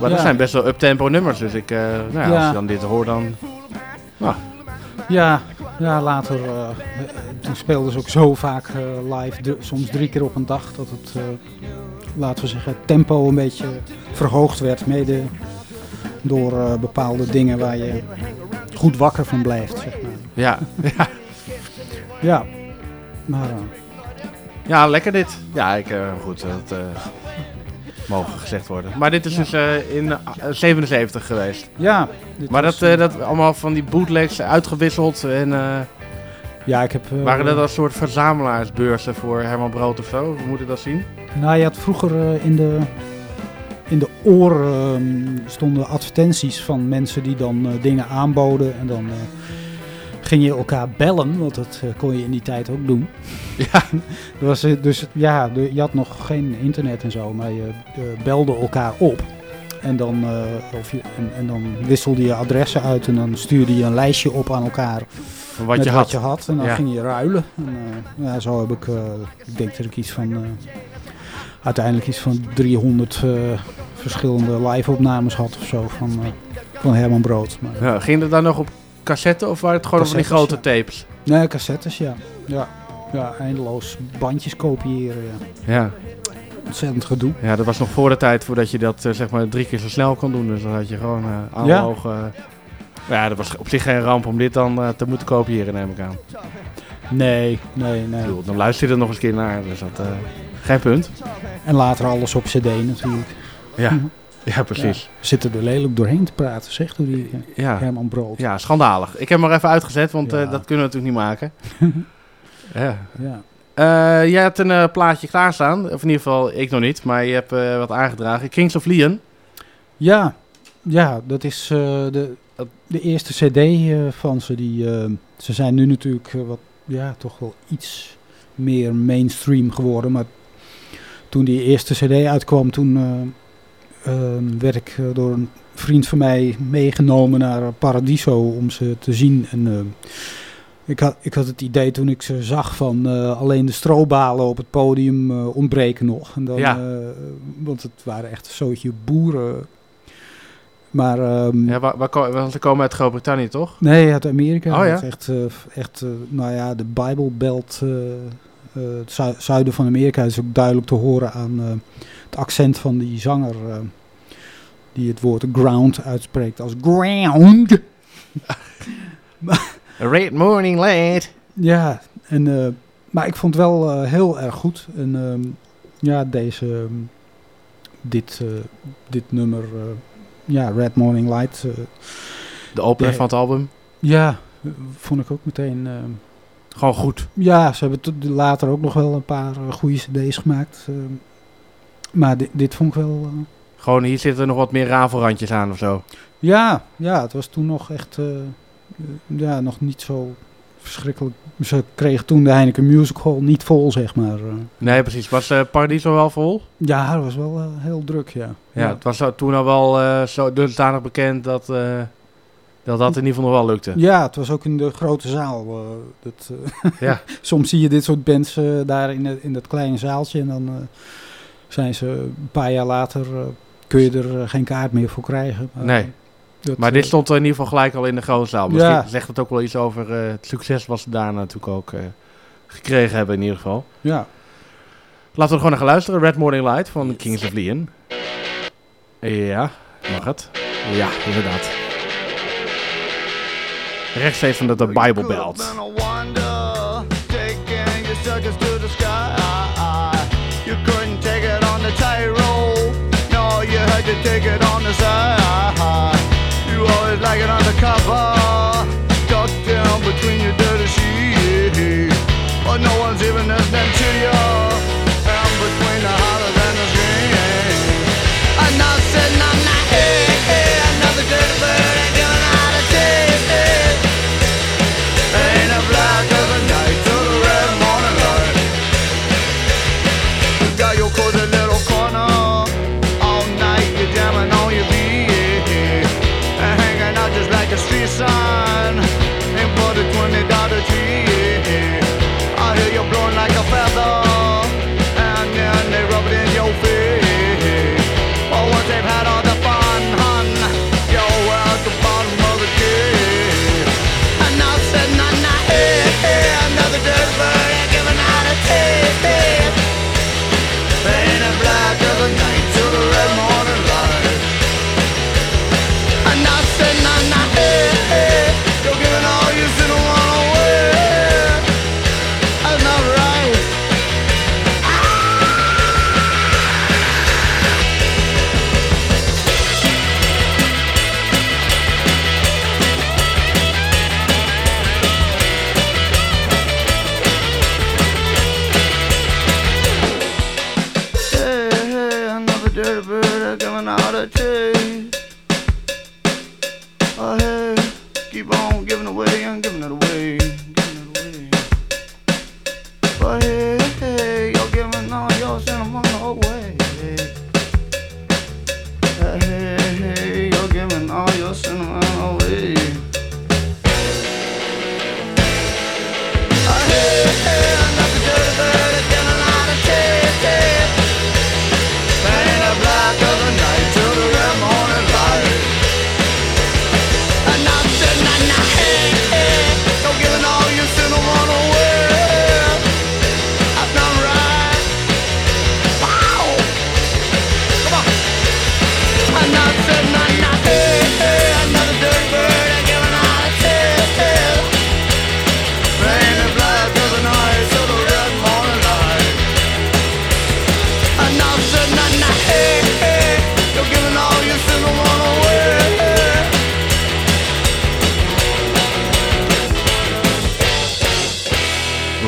Maar dat zijn best wel up-tempo nummers, dus ik, nou ja, Ja. als je dan dit hoort, dan... ja, ja later toen speelden ze ook zo vaak live, soms drie keer op een dag, dat het, laten we zeggen, tempo een beetje verhoogd werd. Mede door bepaalde dingen waar je goed wakker van blijft, zeg maar. Ja, *laughs* ja. Ja, maar eh, ja lekker dit. Ja, ik, eh, goed, dat eh, mogen gezegd worden. Maar dit is dus eh, in eh, 77 geweest. ja. Maar was, dat, eh, eh, dat allemaal van die bootlegs uitgewisseld en... eh, ja, ik heb... eh, Waren dat als soort verzamelaarsbeurzen voor Herman Brood of zo? Hoe moet dat zien? Nou, je had vroeger eh, in de, in de oren stonden advertenties van mensen die dan eh, dingen aanboden. En dan eh, ging je elkaar bellen, want dat eh, kon je in die tijd ook doen. Ja. *laughs* Er was, eh, dus ja, je had nog geen internet en zo, maar je eh, belde elkaar op. En dan, of je, en, en dan wisselde je adressen uit en dan stuurde je een lijstje op aan elkaar Van wat met je wat had. je had. En dan Ja. ging je ruilen. En, ja, zo heb ik, ik denk dat ik iets van, uiteindelijk iets van 300 eh, verschillende live-opnames had of zo van, van Herman Brood. Maar, Ja, ging het dan nog op cassette of waren het gewoon van die grote tapes? nee, cassettes, ja. ja. Ja, eindeloos bandjes kopiëren. Ja. Ja. Ontzettend gedoe. ja, dat was nog voor de tijd voordat je dat eh, zeg maar drie keer zo snel kon doen. Dus dan had je gewoon eh analoog... eh, ja, dat was op zich geen ramp om dit dan te moeten kopiëren, neem ik aan. Nee, nee, nee. bedoel, dan luister je er nog eens een keer naar, dus dat... geen punt. En later alles op cd natuurlijk. Ja, *laughs* ja precies. We zitten er lelijk doorheen te praten, zegt door die eh, Ja, Herman Brood. ja schandalig. Ik heb hem maar even uitgezet, want eh, Ja. dat kunnen we natuurlijk niet maken. *laughs* ja. Ja. Eh, jij hebt een eh, plaatje klaarstaan. Of in ieder geval, ik nog niet. Maar je hebt eh, wat aangedragen. Kings of Leon. Ja, ja dat is eh, de, de eerste cd eh, van ze. Die, eh, ze zijn nu natuurlijk eh, wat, ja, toch wel iets meer mainstream geworden. Maar toen die eerste cd uitkwam, toen eh, werd ik eh, door een vriend van mij meegenomen naar Paradiso om ze te zien. En eh, ik had, ik had het idee toen ik ze zag van eh, alleen de strobalen op het podium eh, ontbreken nog. En dan, Ja. want het waren echt een zootje boeren. Maar ehm, Ja, waar, waar, want ze komen uit Groot-Brittannië, toch? nee, uit Amerika. Oh ja? Echt, echt nou ja, de Bible Belt, het zu- zuiden van Amerika is ook duidelijk te horen aan het accent van die zanger. eh, die het woord ground uitspreekt als ground. *laughs* Red Morning Late. Ja, en, eh, maar ik vond het wel eh, heel erg goed. En ehm, ja, deze, ehm, dit, dit nummer, ja, Red Morning Light, De opener van het album. ja, vond ik ook meteen... ehm, Gewoon goed. ja, ze hebben later ook nog wel een paar goede cd's gemaakt. Maar dit, dit vond ik wel... eh, Gewoon hier zitten nog wat meer rafelrandjes aan of zo. ja, ja, het was toen nog echt... eh, ja, nog niet zo verschrikkelijk. Ze kregen toen de Heineken Music Hall niet vol, zeg maar. eh. Nee, precies. Was eh Paradiso wel vol? Ja, dat was wel heel druk, ja. Ja, het was toen al wel eh, zo dusdanig bekend dat, dat dat in ieder geval nog wel lukte. Ja, het was ook in de grote zaal. dat, Ja. *laughs* Soms zie je dit soort bands daar in, in dat kleine zaaltje. En dan zijn ze een paar jaar later... eh, kun je er eh, geen kaart meer voor krijgen. Maar, Nee. dat, Maar dit eh, stond in ieder geval gelijk al in de grote zaal. Misschien Ja. zegt het ook wel iets over eh, het succes wat ze daar natuurlijk ook eh, gekregen hebben in ieder geval. Ja. Laten we er gewoon naar gaan luisteren. Red Morning Light van Kings of Leon. Ja, mag het? Ja, inderdaad. Rechtstreeks van de, de Bible Belt. it on the side. You always like it undercover, tucked down between your dirty sheets. But no one's even listening to you.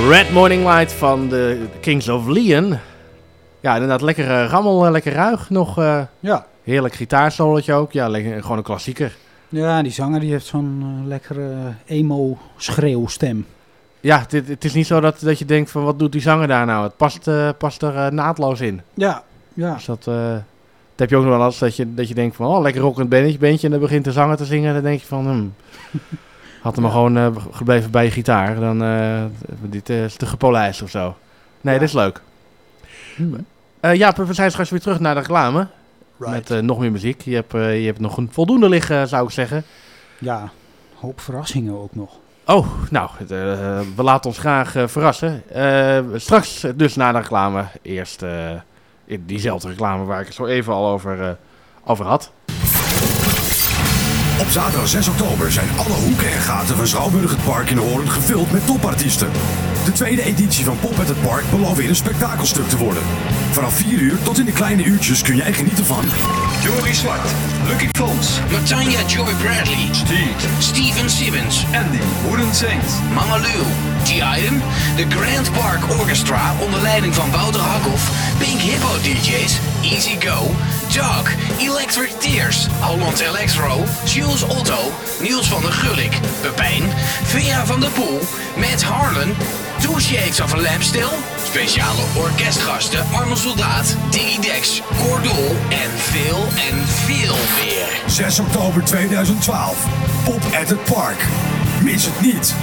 Red Morning Light van de Kings of Leon. Ja, inderdaad, lekker eh, rammel, eh, lekker ruig nog. eh, Ja. Heerlijk gitaarsolotje ook. Ja, lekker, gewoon een klassieker. Ja, die zanger die heeft zo'n eh, lekkere emo-schreeuwstem. Ja, dit, het is niet zo dat, dat je denkt van wat doet die zanger daar nou? Het past, past er naadloos in. Ja, ja. Dus dat, dat heb je ook nog wel eens dat je, dat je denkt van oh, lekker rockend bandje, bandje. En dan begint de zanger te zingen. Dan denk je van hmm, had hem gewoon eh, gebleven bij je gitaar. Dan eh dit eh, is te gepolijst of zo. Nee, dat is leuk. Eh ja, we zijn straks weer terug naar de reclame. Met nog meer muziek. Je hebt, je hebt nog een voldoende liggen, zou ik zeggen. Ja, hoop verrassingen ook nog. Oh, nou, we laten ons graag verrassen. Straks dus na de reclame. Eerst in diezelfde reclame waar ik het zo even al over, over had. Op zaterdag 6 oktober zijn alle hoeken en gaten van Schouwburg het Park in Hoorn gevuld met topartiesten. De tweede editie van Pop at het Park belooft weer een spektakelstuk te worden. Vanaf 4 uur tot in de kleine uurtjes kun jij genieten van... Jory Zwart, Lucky Fons, Natanja Joy Bradley, Steve, Steven Simmons, Andy Wooden Saint, Mama Lou, T-Item, de Grand Park Orchestra onder leiding van Wouter Hakhoff, Pink Hippo DJ's, Easy Go, Dog, Electric Tears, Holland Electro, Jules Otto, Niels van der Gulik, Pepijn, Vea van der Poel, Matt Harlan, Two Shades of a Lampstill, speciale orkestgasten Arnold Soldaat, Diggy Dex, Cordol en veel en veel meer. 6 oktober 2012. Pop at het Park. Mis het niet.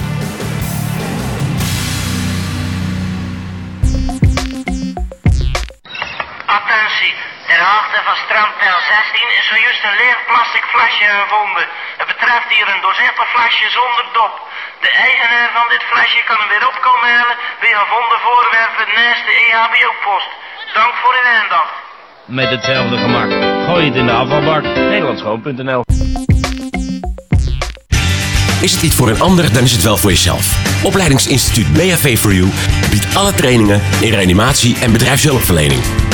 Ter hoogte van strandpeil 16 is zojuist een leeg plastic flesje gevonden. Het betreft hier een doorzichtig flesje zonder dop. De eigenaar van dit flesje kan hem weer opkomen halen bij gevonden voorwerpen naast de EHBO-post. Dank voor uw aandacht. Met hetzelfde gemak. Gooi het in de afvalbak. Nederlandschoon.nl Is het niet voor een ander, dan is het wel voor jezelf. Opleidingsinstituut BHV for You biedt alle trainingen in reanimatie en bedrijfshulpverlening.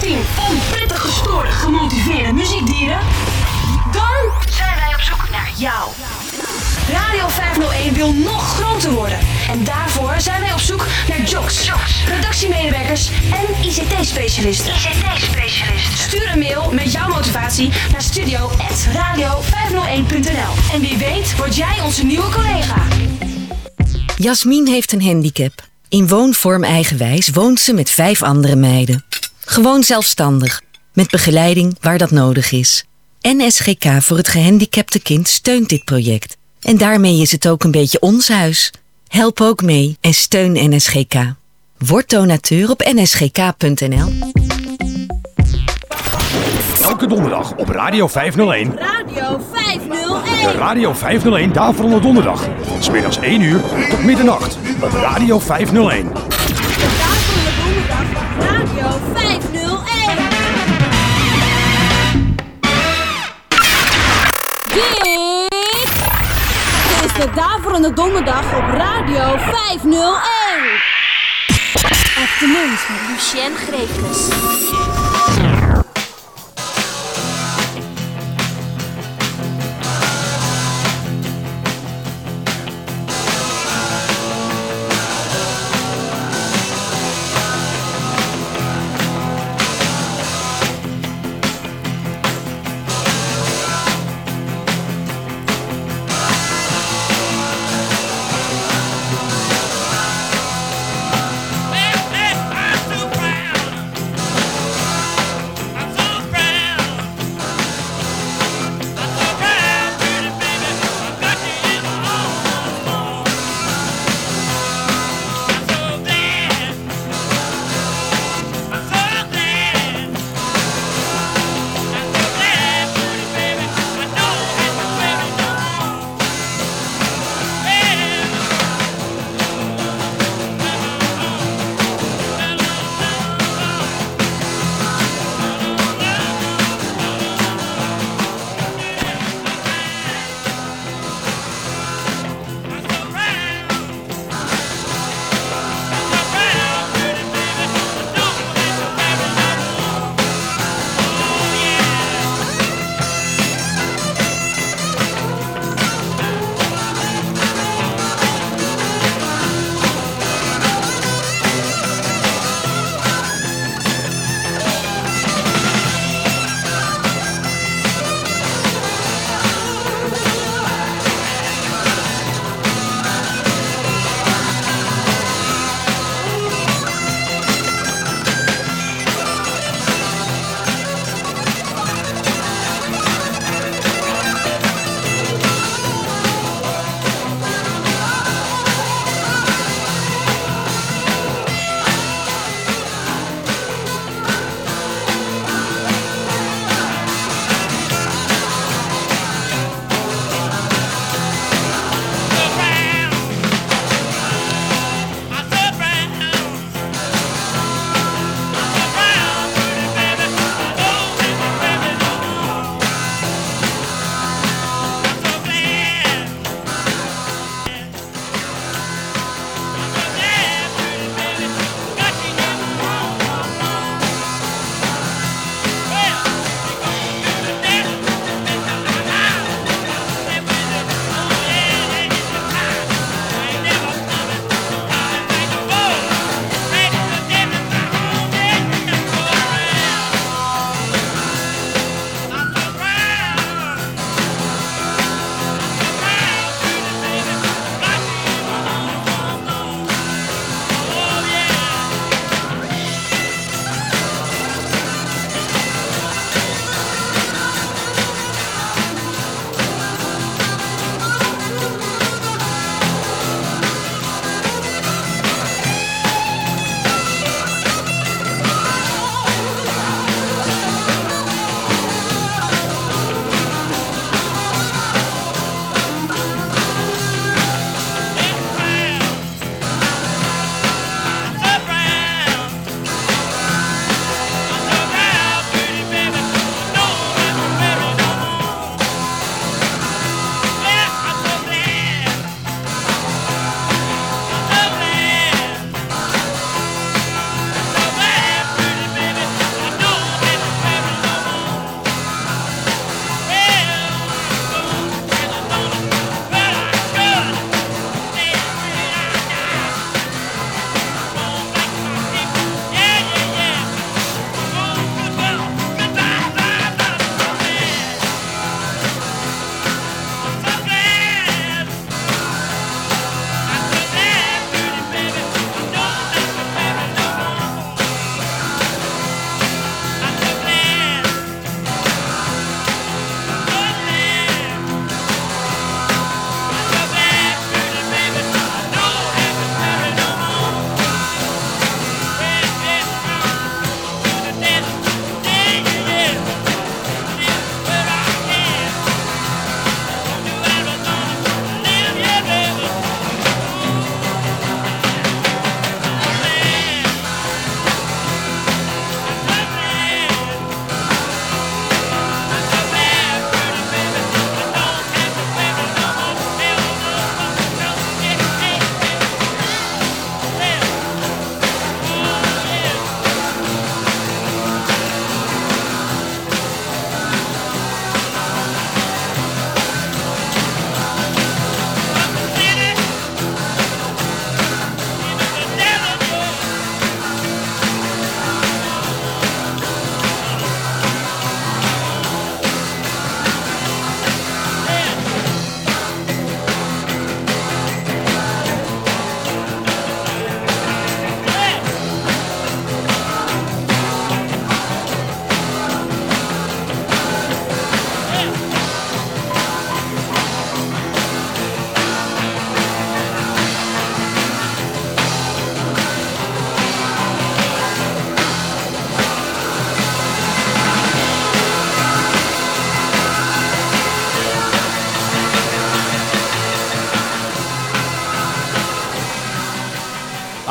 Team prettig gestoorde, gemotiveerde muziekdieren? Dan zijn wij op zoek naar jou. Radio 501 wil nog groter worden. En daarvoor zijn wij op zoek naar jocks, redactiemedewerkers en ICT-specialisten. ICT-specialisten. Stuur een mail met jouw motivatie naar studio.radio501.nl. En wie weet word jij onze nieuwe collega. Jasmin heeft een handicap. In woonvorm eigenwijs woont ze met vijf andere meiden. Gewoon zelfstandig. Met begeleiding waar dat nodig is. NSGK voor het gehandicapte kind steunt dit project. En daarmee is het ook een beetje ons huis. Help ook mee en steun NSGK. Word donateur op nsgk.nl. Elke donderdag op Radio 501. Radio 501. De Radio 501 Daverende Donderdag. Van 's middags 1 uur tot middernacht op Radio 501. Daverende donderdag op Radio 501. De Daverende Donderdag op Radio 501. Afternoons met Lucien Grekus.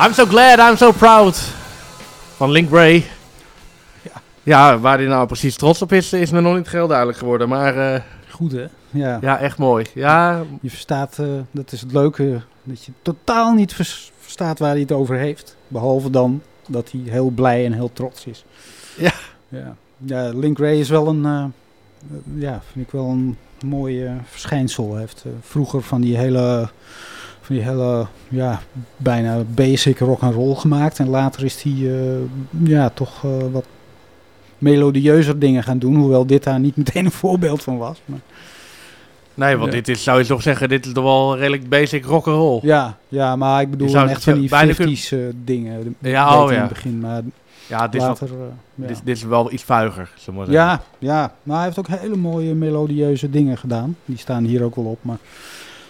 I'm so glad, I'm so proud. Van Link Ray. Ja. Ja, waar hij nou precies trots op is, is me nog niet geheel duidelijk geworden. Maar eh, Goed hè? Ja. ja, echt mooi. Ja, Je verstaat, eh, dat is het leuke, dat je totaal niet vers- verstaat waar hij het over heeft. Behalve dan dat hij heel blij en heel trots is. Ja. Ja, ja Link Ray is wel een, eh, ja, vind ik wel een mooi verschijnsel. Hij heeft vroeger van die hele, van die hele, ja, bijna basic rock and roll gemaakt. En later is hij, eh, ja, toch eh, wat melodieuzer dingen gaan doen. Hoewel dit daar niet *laughs* meteen een voorbeeld van was. Maar, nee, want Ja. dit is, zou je toch zeggen, dit is toch wel redelijk basic rock'n'roll. Ja, ja, maar ik bedoel echt van die bijna 50s eh, dingen. Ja, oh ja. In het begin, maar Ja, dit is, later... eh, ja. dit, dit is wel iets vuiger, maar zeggen. ja, ja, maar hij heeft ook hele mooie melodieuze dingen gedaan. Die staan hier ook wel op, maar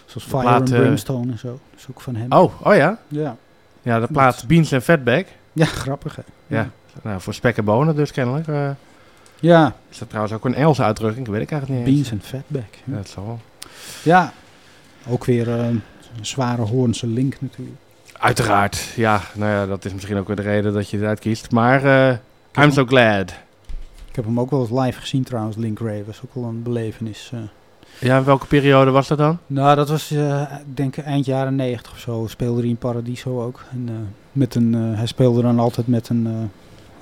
zoals Fire plaat, and Brimstone en zo. Dat is ook van hem. Oh, oh ja? Ja. Ja, de plaats Beans en Fatback. Ja, grappig hè. Ja, nou, voor spek en bonen dus kennelijk. eh. Ja. Is dat trouwens ook een Engelse uitdrukking? Ik weet ik eigenlijk niet Beans en Fatback. Ja, dat zal wel. Ja, ook weer eh, een zware Hoornse link natuurlijk. Uiteraard, ja. Nou ja, dat is misschien ook weer de reden dat je het uitkiest. Maar eh, I'm so glad. Ik heb hem ook wel eens live gezien trouwens, Link Ray. was ook wel een belevenis. Ja, welke periode was dat dan? Nou, dat was eh, ik denk eind jaren 90 of zo. Speelde hij in Paradiso ook. En, eh, met een, eh, hij speelde dan altijd met een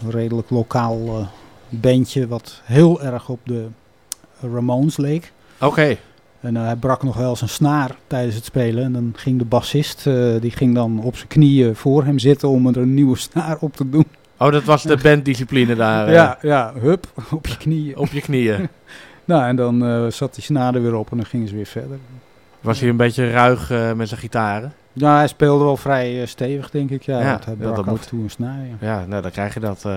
redelijk lokaal bandje wat heel erg op de Ramones leek. Oké. En hij brak nog wel zijn snaar tijdens het spelen. En dan ging de bassist, die ging dan op zijn knieën voor hem zitten om er een nieuwe snaar op te doen. Oh, dat was de *laughs* banddiscipline daar. Ja, ja, hup, op je knieën. Op je knieën. *laughs* nou, en dan eh, zat die snaar er weer op en dan gingen ze weer verder. Was hij een beetje ruig eh, met zijn gitaren? Ja, hij speelde wel vrij eh, stevig, denk ik. Ja, Ja, want hij ja, brak dat af moet. toe een snaar. Ja. Ja, nou dan krijg je dat. *laughs*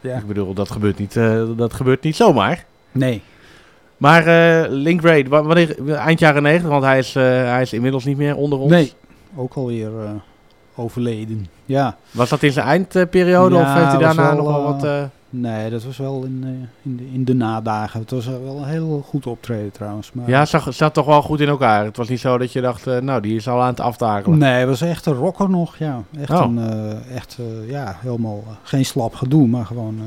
Ja. Ik bedoel, dat gebeurt niet, dat gebeurt niet zomaar. Nee. Maar Link wa- wanneer, eind jaren 90, want hij is, hij is inmiddels niet meer onder ons. Nee, ook alweer overleden. Ja. Was dat in zijn eindperiode Ja, of heeft hij daarna nog wel wat... Nee, dat was wel in, eh, in, de, in de nadagen. Het was wel een heel goed optreden trouwens. Maar Ja, zag, zat toch wel goed in elkaar. Het was niet zo dat je dacht, eh, nou, die is al aan het aftakelen. Nee, het was echt een rocker nog, ja. Echt, Oh. een, eh, echt ja, helemaal geen slap gedoe, maar gewoon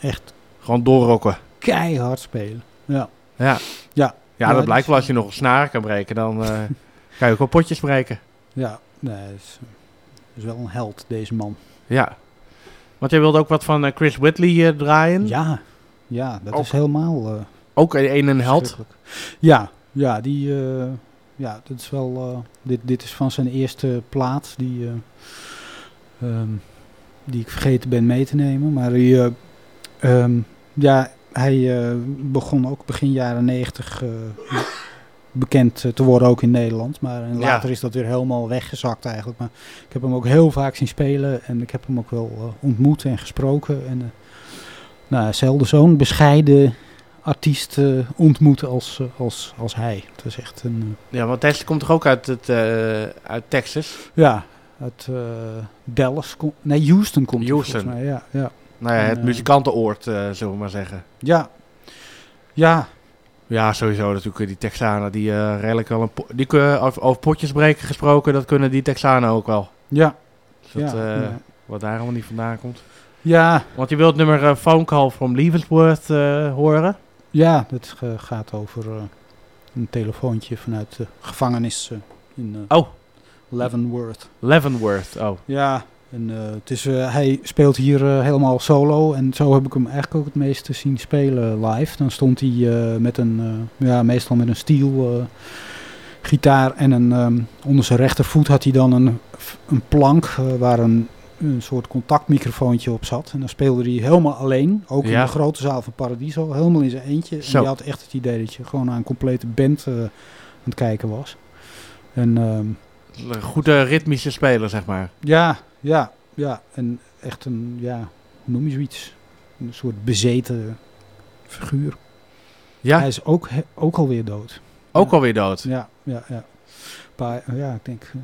echt Gewoon doorrokken. keihard spelen. Ja. Ja. Ja. Ja, dat blijkt wel als je nog een snaar kan breken, dan *laughs* kan je ook wel potjes breken. Ja, nee, het is, eh, is wel een held, deze man. Ja. Want jij wilde ook wat van eh, Chris Whitley eh, draaien? Ja, ja dat Ook- is helemaal... eh, Ook een, een held? Ja, ja, die, ja, dat is wel, dit, dit is van zijn eerste plaat die, eh, ehm, die ik vergeten ben mee te nemen. Maar die, eh, ehm, ja, hij begon ook begin jaren negentig bekend eh, te worden, ook in Nederland. Maar Ja. later is dat weer helemaal weggezakt eigenlijk. Maar ik heb hem ook heel vaak zien spelen en ik heb hem ook wel eh, ontmoet en gesproken. En, eh, nou, zelden zo'n bescheiden artiest eh, ontmoet als, als, als hij. Het is echt een... Ja, want deze komt toch ook uit, het, uit Texas? Ja, uit eh, Dallas. Nee, Houston komt hij Houston. volgens mij. Ja, ja. Nou ja, het muzikantenoord, zullen we maar zeggen. Ja. Ja. Ja, sowieso natuurlijk. eh, Die Texanen, die eh, redelijk wel een... po- Die kunnen over, over potjes breken gesproken, dat kunnen die Texanen ook wel. Ja. Dus dat, Ja, eh, ja. Wat daar allemaal niet vandaan komt. Ja. Want je wilt het nummer eh, Phone Call from Leavenworth eh, horen. Ja, het eh, gaat over een telefoontje vanuit de gevangenis in Oh. Leavenworth. Leavenworth, oh. Ja, en eh, het is, eh, hij speelt hier eh, helemaal solo en zo heb ik hem eigenlijk ook het meeste zien spelen live. Dan stond hij met een, ja, meestal met een steel gitaar en een, ehm, onder zijn rechtervoet had hij dan een, een plank waar een, een soort contactmicrofoontje op zat. En dan speelde hij helemaal alleen, ook in de grote zaal van Paradiso, helemaal in zijn eentje. En je had echt het idee dat je gewoon naar een complete band aan het kijken was. En ehm, Een goede ritmische speler, zeg maar. ja, ja, ja. En echt een, ja, hoe noem je zoiets? Een soort bezeten figuur. Ja? Hij is ook, ook alweer dood. Ook Ja. alweer dood? Ja, ja, ja. Maar ja, ik denk, eh,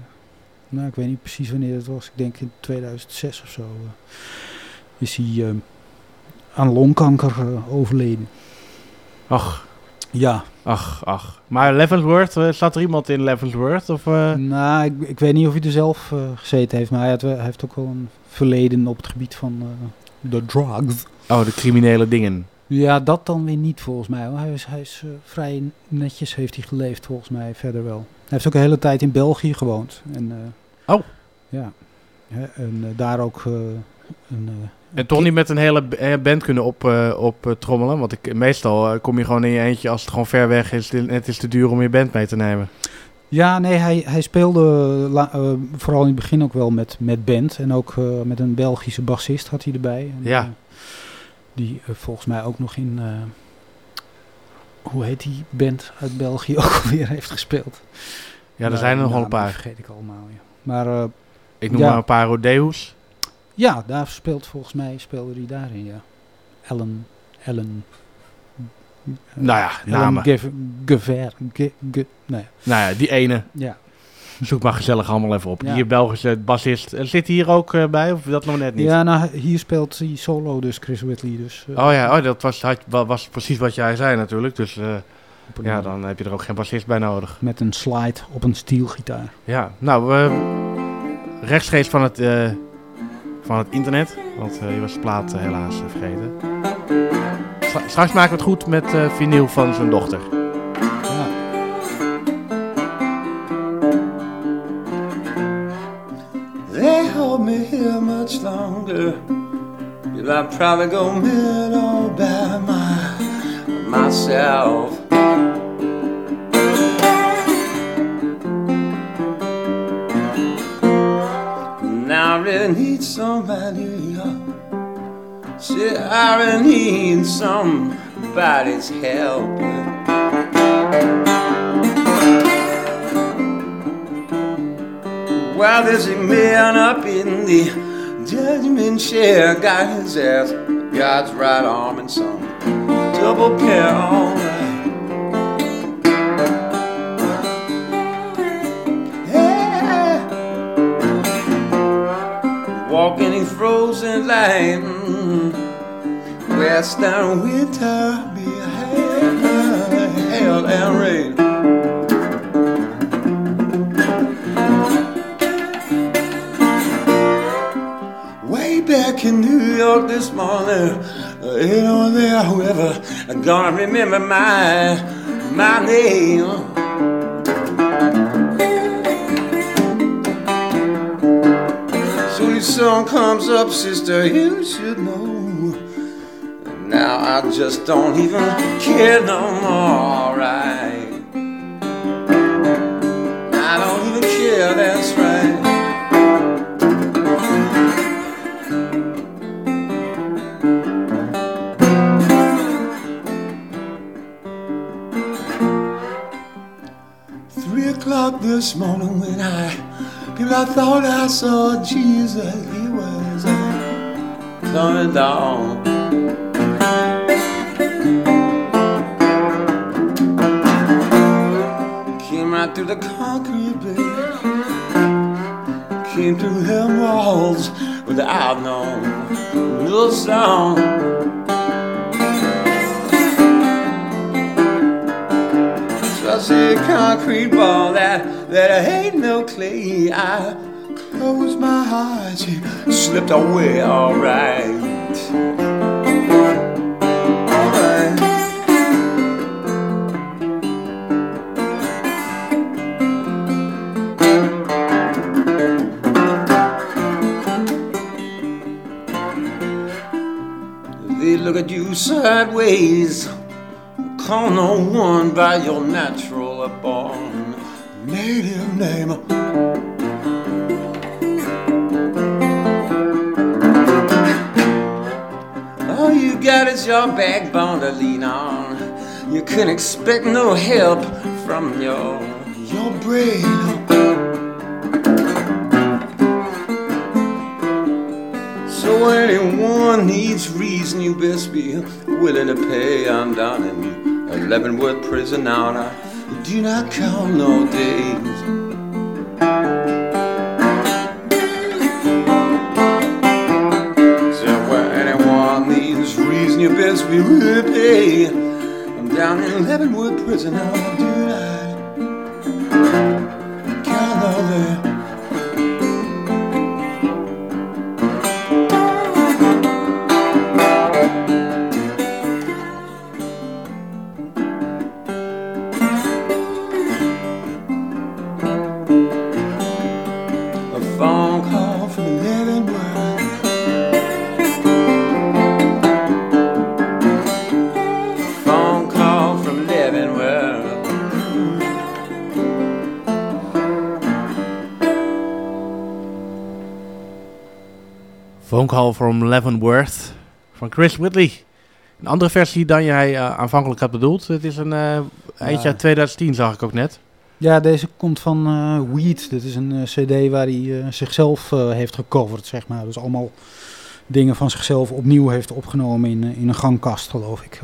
nou, ik weet niet precies wanneer het was. Ik denk in 2006 of zo eh, is hij eh, aan longkanker overleden. Ach. Ja. Ach, ach. Maar Leavenworth, eh, zat er iemand in Leavenworth? Of, eh? Nou, ik, ik weet niet of hij er zelf eh, gezeten heeft, maar hij, had hij heeft ook wel een verleden op het gebied van de drugs. Oh, de criminele dingen. Ja, dat dan weer niet volgens mij. Hoor. Hij is, hij is vrij netjes heeft hij geleefd volgens mij verder wel. Hij heeft ook een hele tijd in België gewoond. En, oh. Ja. Hè, en daar ook een... En toch niet met een hele eh, band kunnen op, eh, op eh, trommelen? Want ik, meestal kom je gewoon in je eentje als het gewoon ver weg is. Het is te duur om je band mee te nemen. Ja, nee, hij, hij speelde la- vooral in het begin ook wel met, met band. En ook met een Belgische bassist had hij erbij. En, Ja. die volgens mij ook nog in... hoe heet die band uit België *laughs* ook alweer heeft gespeeld. Ja, er zijn er nogal een paar. vergeet ik allemaal, ja. Maar... Ik noem ja. maar een paar Rodeo's. Ja, daar speelt volgens mij speelde hij daarin, ja. Ellen, Ellen. Nou ja, Ellen namen. Gev- Gever, Ge- Ge- nou ja. Nou ja, die ene. Ja. Zoek maar gezellig allemaal even op. Ja. Die Belgische bassist. Eh, Zit hij hier ook eh, bij? Of dat nog net niet? Ja, nou, hier speelt hij solo dus, Chris Whitley. Dus, eh, Oh ja, oh, dat was, had, wa- was precies wat jij zei natuurlijk. Dus ja, dan heb je er ook geen bassist bij nodig. Met een slide op een steelgitaar. Ja, nou, rechtstreeks van het, van het internet. Want eh, je was de plaat eh, helaas eh, vergeten. Stra- straks maken we het goed met vinyl van zijn dochter. They hold me much longer. Probably go mid all by my, myself. I really need somebody. See, I really need somebody's help. While there's a man up in the judgment chair, got his ass, God's right arm and some double pair on. Walking in frozen light, mm, western winter, be hell and rain. Way back in New York this morning, uh, no one there whoever gonna remember my my name. Song comes up, sister, you should know. Now I just don't even care no more, right? I don't even care, that's right. Three o'clock this morning when I, I thought I saw Jesus. He was coming down. Came right through the concrete, baby. Came through them walls without no, no sound. So I see a concrete wall that, that I ain't no clay. I closed my eyes, he slipped away, alright. Alright. They look at you sideways. Call no one by your natural name. All you got is your backbone to lean on. You can expect no help from your your brain. So anyone needs reason, you best be willing to pay. I'm down in Leavenworth prison now, and I do not count no days. Best be willing to pay. I'm down in Leavenworth prison now, dude. Call from Leavenworth van Chris Whitley. Een andere versie dan jij eh, aanvankelijk had bedoeld. Het is een eh eindje Ja. uit 2010, zag ik ook net. Ja, deze komt van eh, Weed. Dit is een cd waar hij zichzelf heeft gecoverd, zeg maar. Dus allemaal dingen van zichzelf opnieuw heeft opgenomen in, in een gangkast, geloof ik.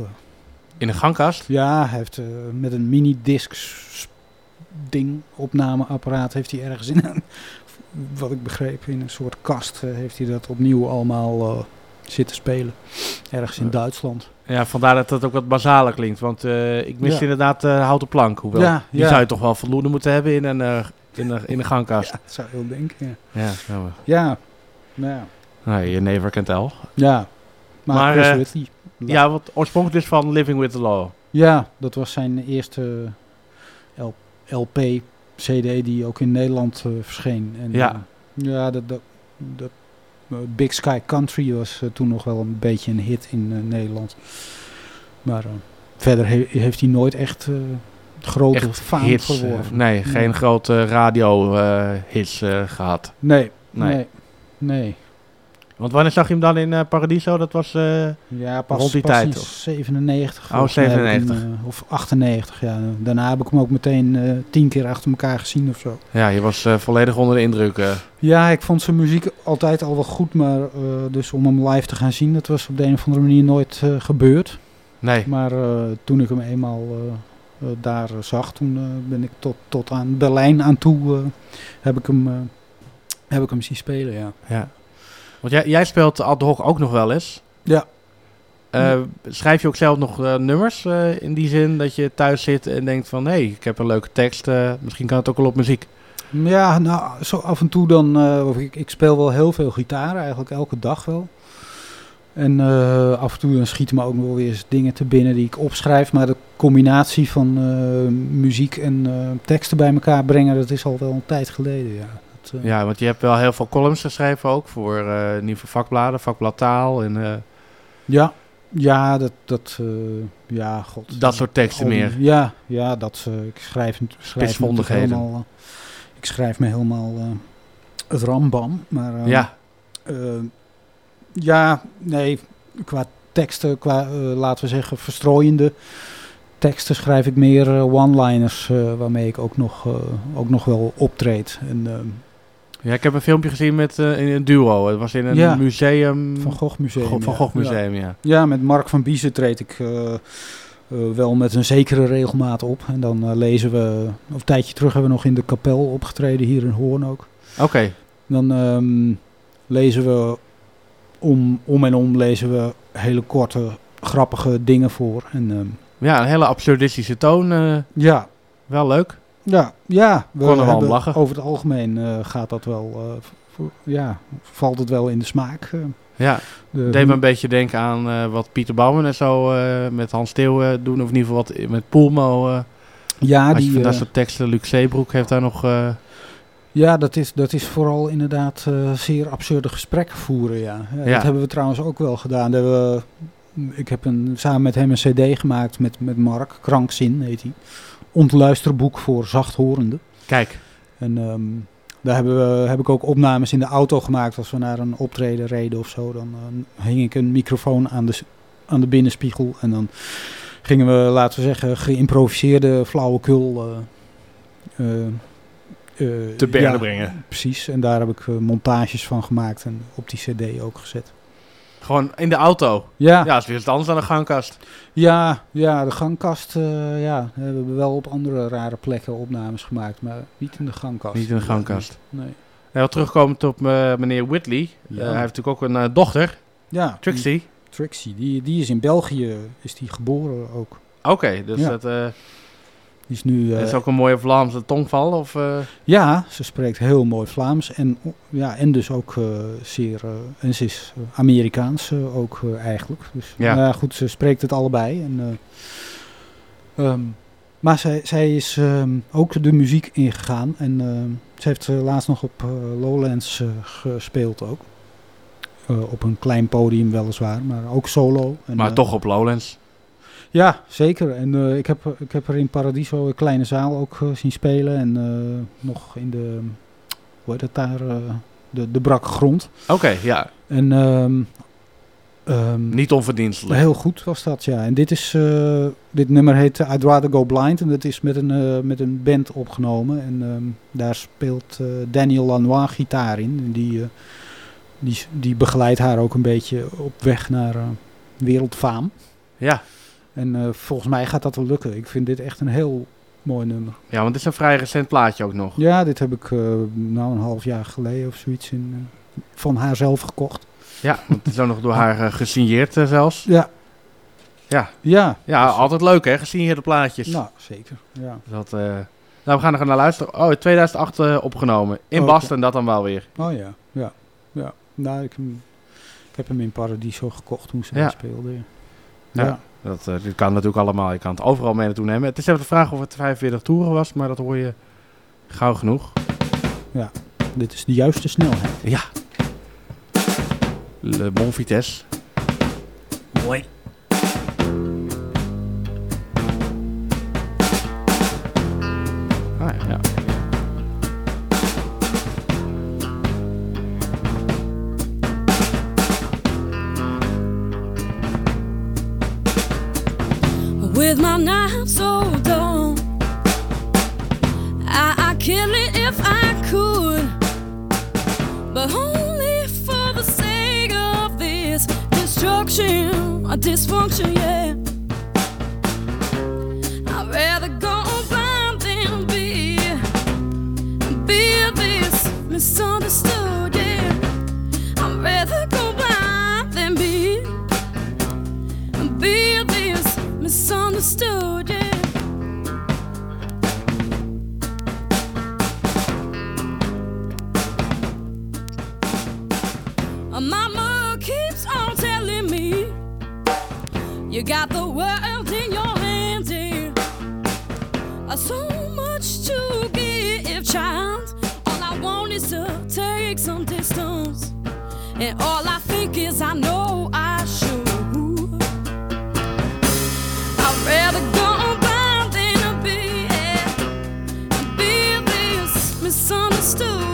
In een gangkast? Ja, hij heeft met een mini-disc s- ding, opnameapparaat, heeft hij ergens in een, wat ik begreep, in een soort kast eh, heeft hij dat opnieuw allemaal eh, zitten spelen. Ergens in Duitsland. Ja, vandaar dat het ook wat basaler klinkt. Want eh, ik mis Ja. inderdaad houten plank. Hoewel, Ja, die ja. zou je toch wel voldoende moeten hebben in een, eh, in een, in een gangkast. Dat zou je wel denken, ja. Ja, nou, Ja, nou je never can tell. Ja, maar, Whitley. Ja, want oorspronkelijk is van Living with the Law. Ja, dat was zijn eerste LP, CD die ook in Nederland eh, verscheen. En, Ja. eh, ja, dat, dat, dat eh, Big Sky Country was toen nog wel een beetje een hit in Nederland. Maar verder he- heeft hij nooit echt grote Echt faam hits, nee, geen grote radio hits eh, gehad. Nee, Nee. nee, nee. Want wanneer zag je hem dan in eh, Paradiso? Dat was eh, Ja, pas, rond die pas tijd. in toch? 97. Oh, volgens mij heb ik hem, 97. eh, of 98, ja. Daarna heb ik hem ook meteen tien keer achter elkaar gezien of zo. Ja, je was volledig onder de indruk. Ja, ik vond zijn muziek altijd al wel goed, maar dus om hem live te gaan zien, dat was op de een of andere manier nooit gebeurd. Nee. Maar toen ik hem eenmaal daar zag, toen ben ik tot, tot aan Berlijn aan toe, heb, ik hem, heb ik hem zien spelen, ja. Ja. Want jij, jij speelt ad hoc ook nog wel eens. Ja. Eh, schrijf je ook zelf nog eh, nummers eh, in die zin dat je thuis zit en denkt van... hé, hey, ik heb een leuke tekst, misschien kan het ook wel op muziek. Ja, nou, zo af en toe dan, of ik, ik speel wel heel veel gitaar, eigenlijk elke dag wel. En af en toe dan schieten me ook nog wel weer eens dingen te binnen die ik opschrijf. Maar de combinatie van muziek en teksten bij elkaar brengen, dat is al wel een tijd geleden, ja. Dat, eh, Ja, want je hebt wel heel veel columns geschreven ook voor eh nieuwe vakbladen, vakblad taal en eh, Ja, ja, dat, dat ja, god. dat soort teksten meer. Ja, ja, dat, eh, ik schrijf, schrijf me helemaal, ik schrijf me helemaal het rambam, maar Ja. ja, nee, qua teksten, qua, laten we zeggen, verstrooiende teksten schrijf ik meer one-liners, waarmee ik ook nog, ook nog wel optreed. En, Ja, ik heb een filmpje gezien met eh, in een duo. Het was in een Ja. museum. Van Gogh Museum. Go- van. Gogh Museum, ja. Ja, met Mark van Biezen treed ik eh, eh, wel met een zekere regelmaat op. En dan lezen we, of een tijdje terug hebben we nog in de kapel opgetreden, hier in Hoorn ook. Oké. Dan ehm, lezen we om, om en om lezen we hele korte, grappige dingen voor. En, ehm, Ja, een hele absurdistische toon. ja. Wel leuk. Ja, ja. We Kon er wel lachen. Over het algemeen eh, gaat dat wel, eh, voor- ja, valt het wel in de smaak. eh. Ja, De- deed me een beetje denken aan wat Pieter Bouwman en zo met Hans Steeuw doen. Of in ieder geval wat met Poelmo. Ja, als je die, van dat soort teksten. Luc Zeebroek heeft daar nog... Ja, dat is, dat is vooral inderdaad eh, zeer absurde gesprekken voeren, ja. Dat hebben we trouwens ook wel gedaan. We, ik heb een, samen met hem een cd gemaakt met, met Mark, Krankzin heet hij. Ontluisterboek voor zachthorenden. Kijk. En ehm, daar hebben we, heb ik ook opnames in de auto gemaakt. Als we naar een optreden reden of zo, dan eh, hing ik een microfoon aan de, aan de binnenspiegel. En dan gingen we, laten we zeggen, geïmproviseerde flauwekul... eh, eh, Te berden brengen. Precies, en daar heb ik montages van gemaakt en op die cd ook gezet. Gewoon in de auto. Ja. Ja, is weer iets anders dan een gangkast. Ja, ja de gangkast, eh, ja, we hebben wel op andere rare plekken opnames gemaakt, maar niet in de gangkast. Niet in de gangkast. Nee. Wat terugkomend op eh, meneer Whitley. Ja. Eh, hij heeft natuurlijk ook een dochter. Ja. Trixie. Trixie, die, die is in België, is die geboren ook. Oké, dus Ja. dat Die is nu... eh, is ook een mooie Vlaamse tongval? Of, eh? Ja, ze spreekt heel mooi Vlaams en, ja, en dus ook eh, zeer. en ze is Amerikaans ook eigenlijk. Dus, Ja. ja. goed, ze spreekt het allebei. En, eh, ehm, maar zij, zij is ehm, ook de muziek ingegaan en ehm, ze heeft laatst nog op Lowlands gespeeld ook. Op een klein podium weliswaar, maar ook solo. En, maar toch op Lowlands. Ja, zeker. En eh, ik, heb, ik heb er in Paradiso, een kleine zaal, ook eh, zien spelen. En eh, nog in de, hoe heet het daar, de, de brakke grond. Oké, ja. En ehm, ehm, Niet onverdienstelijk. heel goed was dat, ja. En dit, is, dit nummer heet I'd Rather Go Blind. En dat is met een, met een band opgenomen. En ehm, daar speelt Daniel Lanois gitaar in. En die, die, die begeleidt haar ook een beetje op weg naar wereldfaam. Ja. En eh, volgens mij gaat dat wel lukken. Ik vind dit echt een heel mooi nummer. Ja, want het is een vrij recent plaatje ook nog. Ja, dit heb ik eh, nou een half jaar geleden of zoiets in, eh, van haar zelf gekocht. Ja, want het is ook nog door *laughs* haar gesigneerd zelfs. Ja. Ja. Ja. Ja, altijd leuk hè, gesigneerde plaatjes. Nou, zeker. Ja. Dat, nou, we gaan er naar luisteren. Oh, in 2008 eh, opgenomen. In Oké. Boston, dat dan wel weer. Oh ja, ja. ja. Nou, ik, heb hem- ik heb hem in Paradiso gekocht toen ze Ja. speelde. Ja. Ja. Dat, eh, dit kan natuurlijk allemaal. Je kan het overal mee naartoe nemen. Het is even de vraag of het 45 toeren was, maar dat hoor je gauw genoeg. ja, dit is de juiste snelheid. Ja. Le Bon Vitesse. Mooi. Ah, ja. With my knife so oh, dull. I, I kill it if I could, but only for the sake of this destruction or dysfunction, yeah. I'd rather go on blind than be, be this misunderstood, misunderstood, yeah. Mama keeps on telling me you got the world in your hands. Uh, So much to give, child. All I want is to take some distance, and all I think is I know I should. so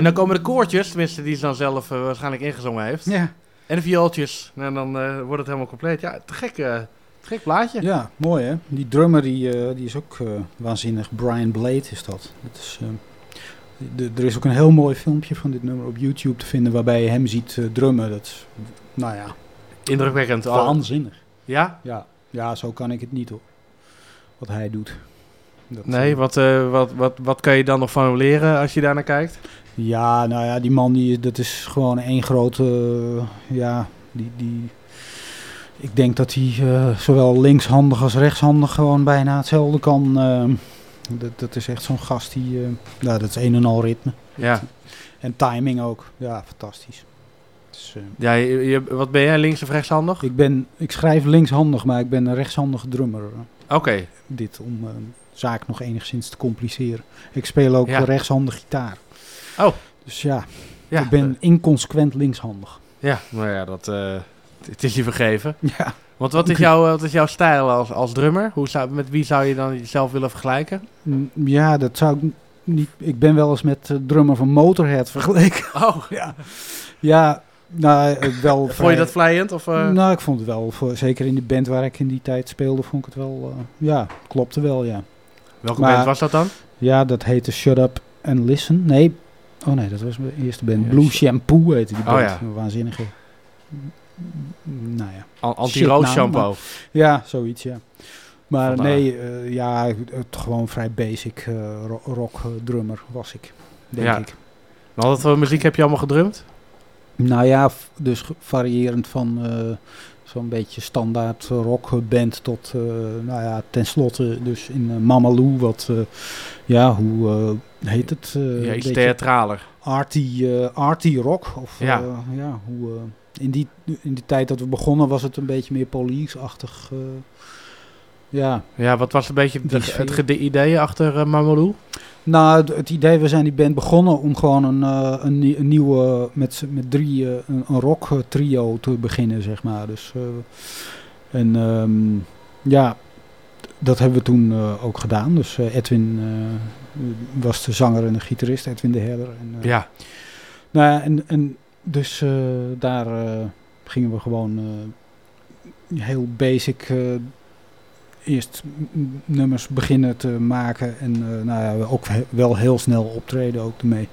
en dan komen de koortjes, tenminste die ze dan zelf eh, waarschijnlijk ingezongen heeft. Ja. En de viooltjes. En dan eh, wordt het helemaal compleet. Ja, te gek, eh, te gek plaatje. Ja, mooi hè. Die drummer die, die is ook waanzinnig. Brian Blade is dat. dat is, de, er is ook een heel mooi filmpje van dit nummer op YouTube te vinden waarbij je hem ziet drummen. Dat is, nou ja, Indrukwekkend. al. waanzinnig. Ja? Ja, ja, zo kan ik het niet hoor. Wat hij doet. Dat, Nee, wat, eh, wat, wat, wat kan je dan nog van hem leren als je daar naar kijkt? Ja, nou ja, die man die, dat is gewoon één grote, eh, ja, die, die, ik denk dat hij eh, zowel linkshandig als rechtshandig gewoon bijna hetzelfde kan. eh. dat, dat is echt zo'n gast die, ja, dat is een en al ritme. Ja. En timing ook, ja, fantastisch. Dus, Ja, je, je- wat ben jij, links of rechtshandig? ik, ben, ik schrijf linkshandig, maar ik ben een rechtshandige drummer. Oké. Dit om zaak nog enigszins te compliceren. Ik speel ook Ja. rechtshandig gitaar. Oh. Dus ja, Ja, ik ben inconsequent linkshandig. Ja, nou ja, dat, eh, het is je vergeven. *laughs* Ja. Want wat is, *laughs* jouw, wat is jouw stijl als, als drummer? Hoe zou, met wie zou je dan jezelf willen vergelijken? Mm, Ja, dat zou ik niet. Ik ben wel eens met de drummer van Motorhead vergeleken. *laughs* Oh. ja. Ja, nou, eh, wel. Vond je dat vlijend? Of, eh? Nou, ik vond het wel. Voor, zeker in de band waar ik in die tijd speelde, vond ik het wel. eh, ja, klopte wel, ja. Welke band was dat dan? Ja, dat heette Shut Up and Listen. Nee. Oh nee, dat was mijn eerste band. Blue Sh- Shampoo heette die Oh band. ja. Een waanzinnige. Nou ja. Anti-roos shitnaam, shampoo. maar- Ja, zoiets, ja. Maar Vandaar. nee, eh, ja, het gewoon vrij basic eh, ro- rock eh, drummer was ik, denk Ja. ik. Wat voor muziek heb je allemaal gedrumd? Nou ja, dus variërend van eh, zo'n beetje standaard rockband tot, eh, nou ja, tenslotte dus in uh, Mamalou, wat, eh, ja, hoe eh, heet het? eh, Ja, iets theatraler. Arty, eh, arty rock. Of, Ja. ja. hoe, eh, in, die, in die tijd dat we begonnen was het een beetje meer police-achtig. eh, ja. Ja, wat was een beetje de, het idee achter uh, Mamalou? Nou, het idee, we zijn die band begonnen om gewoon een, eh, een, nie- een nieuwe, met, met drie, eh, een, een rock eh, trio te beginnen, zeg maar. Dus, en ehm, ja, dat hebben we toen ook gedaan. Dus Edwin was de zanger en de gitarist, Edwin de Herder. En, Ja. Nou ja, en, en dus daar gingen we gewoon heel basic eerst nummers beginnen te maken. En eh, nou ja, we ook he- wel heel snel optreden ook ermee.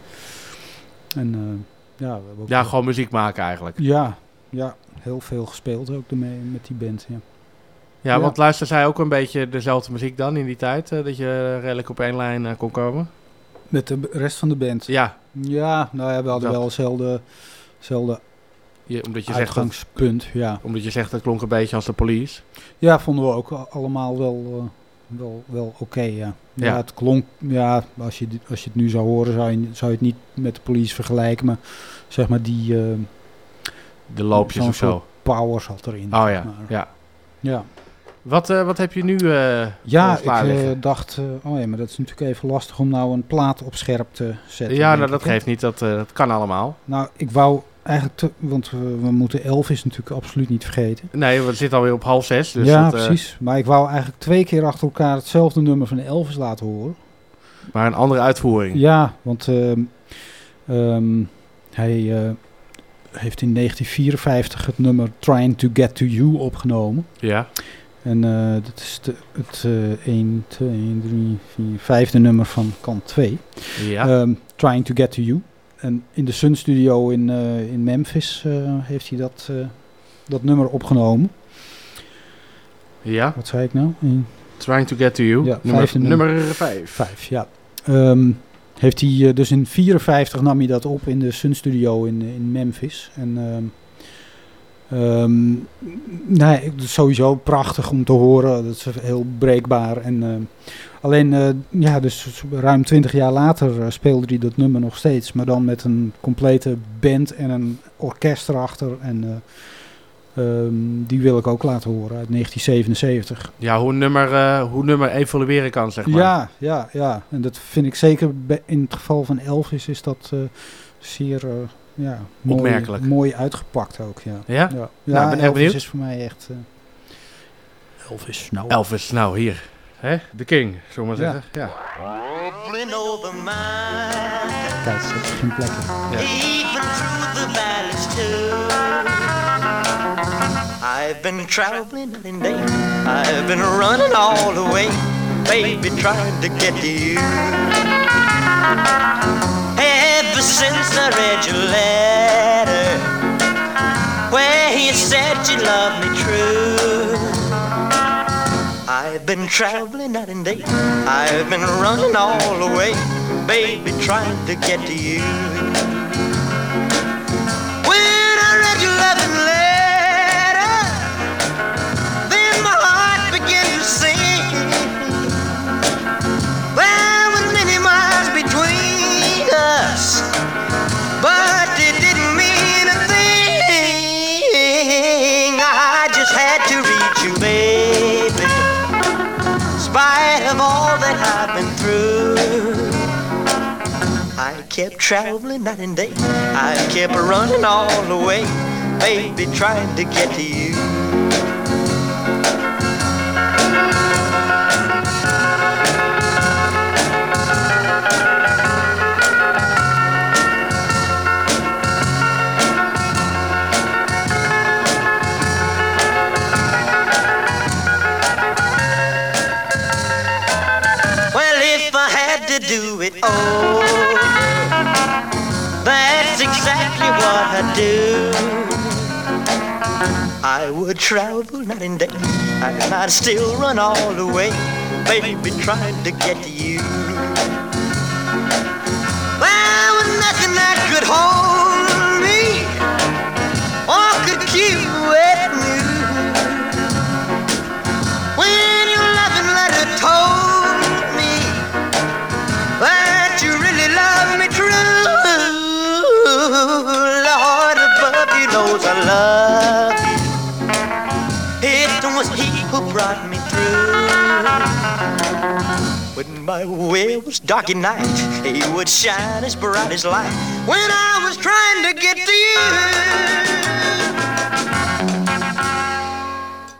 En eh, ja, we hebben ook Ja, gewoon muziek maken eigenlijk. ja, ja, heel veel gespeeld ook ermee met die band. Ja. Ja, want luister zij ook een beetje dezelfde muziek dan in die tijd? eh, dat je redelijk op één lijn kon komen? Met de rest van de band. Ja. Ja, nou ja, we hadden Dat- wel hetzelfde, hetzelfde Je, omdat je zegt dat, uitgangspunt. Ja. omdat je zegt dat klonk een beetje als de police. Ja, vonden we ook allemaal wel, eh, wel, wel oké, ja. ja. Ja. het klonk, ja, als je, als je het nu zou horen, zou je, zou je het niet met de police vergelijken, maar zeg maar die... eh, De loopjes of zo. power zat erin. Oh ja, maar. ja. Ja. Wat, eh, wat heb je nu eh Ja, ik dacht, oh ja, maar dat is natuurlijk even lastig om nou een plaat op scherp te zetten. Ja, nou, dat geeft niet. Dat, dat kan allemaal. Nou, ik wou eigenlijk, te- want we, we moeten Elvis natuurlijk absoluut niet vergeten. Nee, we zitten alweer op half zes. Dus ja, dat, eh, precies. Maar ik wou eigenlijk twee keer achter elkaar hetzelfde nummer van Elvis laten horen. maar een andere uitvoering. Ja, want ehm, ehm, hij eh, heeft in 1954 het nummer Trying to Get to You opgenomen. Ja. En eh, dat is de, het eh 1, 2, 3, 4, vijfde nummer van kant 2. Ja. Ehm, Trying to Get to You. En in de Sun Studio in, eh, in Memphis eh, heeft hij dat, eh, dat nummer opgenomen. Ja. Wat zei ik nou? Eén, Trying to get to you. Ja, nummer, vijf. Vijf, ja. Ehm, heeft hij, dus in 54 nam hij dat op in de Sun Studio in, in Memphis. En ehm, ehm, nee, sowieso prachtig om te horen. Dat is heel breekbaar. En, ehm, alleen, eh, ja, dus ruim 20 jaar later eh, speelde hij dat nummer nog steeds. Maar dan met een complete band en een orkest erachter. En eh, ehm, die wil ik ook laten horen uit 1977. Ja, hoe nummer, hoe nummer evolueren kan, zeg maar. Ja, ja, ja. En dat vind ik zeker in het geval van Elvis is dat zeer ja, mooi, Opmerkelijk. mooi uitgepakt ook. Ja, Ja? ja. Nou, ik ben heel Elvis benieuwd. is voor mij echt... eh, Elvis, nou. Elvis, nou hier. Hè? De King, zullen we maar Ja. zeggen. Ja. Mind tijdstip, geen plekken. even through the valleys too. I've been traveling and day. I've been running all the way, baby, trying to get to you. Ever since I read your letter, been traveling night and day. I've been running all the way, baby, trying to get to you. Of all that I've been through. I kept traveling night and day. I kept running all the way, baby, trying to get to you. It over, that's exactly what I'd do. I would travel night and day, I'd still run all the way, baby, trying to get to you. Love. It was He who brought me through. When my way was dark at night, He would shine as bright as light. When I was trying to get to you.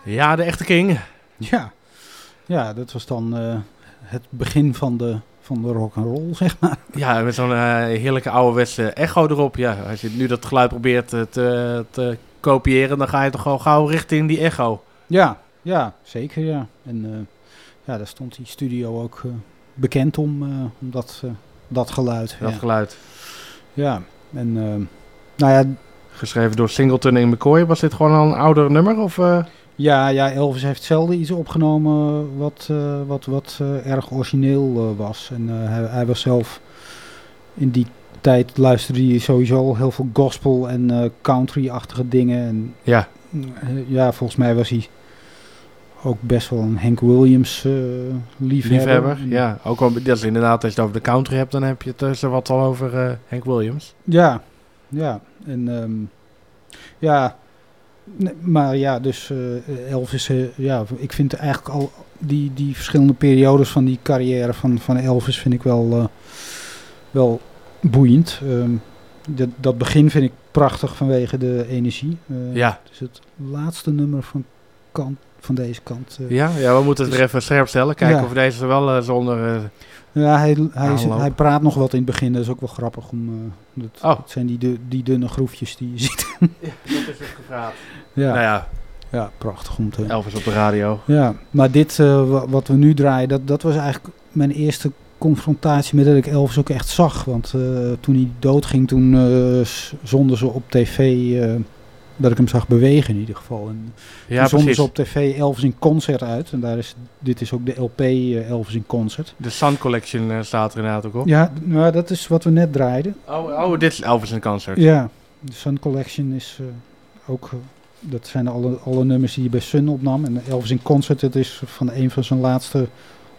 Ja, de echte king. Ja, ja dat was dan eh, het begin van de, van de rock and roll, zeg maar. Ja, met zo'n eh, heerlijke ouderwetse echo erop. Ja, als je nu dat geluid probeert eh, te, te kopiëren, dan ga je toch al gauw richting die echo. Ja, ja, zeker ja. En eh, ja, daar stond die studio ook bekend om, om dat, dat geluid. Dat ja. geluid. Ja, en nou ja... Geschreven door Singleton en McCoy. Was dit gewoon al een ouder nummer? Of? Ja, ja, Elvis heeft zelden iets opgenomen wat, eh, wat, wat eh, erg origineel eh, was. En hij, hij was zelf in die tijd luisterde hij sowieso al heel veel gospel en country-achtige dingen. En, Ja. ja, volgens mij was hij ook best wel een Hank Williams liefhebber. Liefhebber, ja. Ook al, dat is inderdaad, als je het over de country hebt, dan heb je het dus wat al over Hank Williams. Ja, ja. En ehm, ja, nee, maar ja, dus eh, Elvis, eh, ja, ik vind eigenlijk al die, die verschillende periodes van die carrière van, van Elvis vind ik wel, eh, wel boeiend. Ehm, dat, dat begin vind ik prachtig vanwege de energie. Ja. Het is het laatste nummer van, kant, van deze kant. Ja, ja, we moeten het Dus- weer even scherp stellen. Kijken Ja. of deze er wel zonder... Ja, hij, hij, is- hij praat nog wat in het begin. Dat is ook wel grappig. Om, eh, dat, Oh. dat zijn die, du- die dunne groefjes die je *laughs* ziet. dat is het gepraat. Ja. Nou ja. Ja, prachtig om te... Elvis op de radio. Ja, maar dit eh, wa- wat we nu draaien, dat, dat was eigenlijk mijn eerste confrontatie met dat ik Elvis ook echt zag. Want eh, toen hij doodging, toen eh, z- zonden ze op tv eh, dat ik hem zag bewegen in ieder geval. En Ja, toen ze op tv Elvis in concert uit. En daar is, dit is ook de LP eh, Elvis in concert. De Sun Collection eh, staat er inderdaad ook op. Ja, nou, dat is wat we net draaiden. Oh, oh, dit is Elvis in concert. Ja, de Sun Collection is eh, ook... dat zijn alle, alle nummers die hij bij Sun opnam. En Elvis in Concert, dat is van een van zijn laatste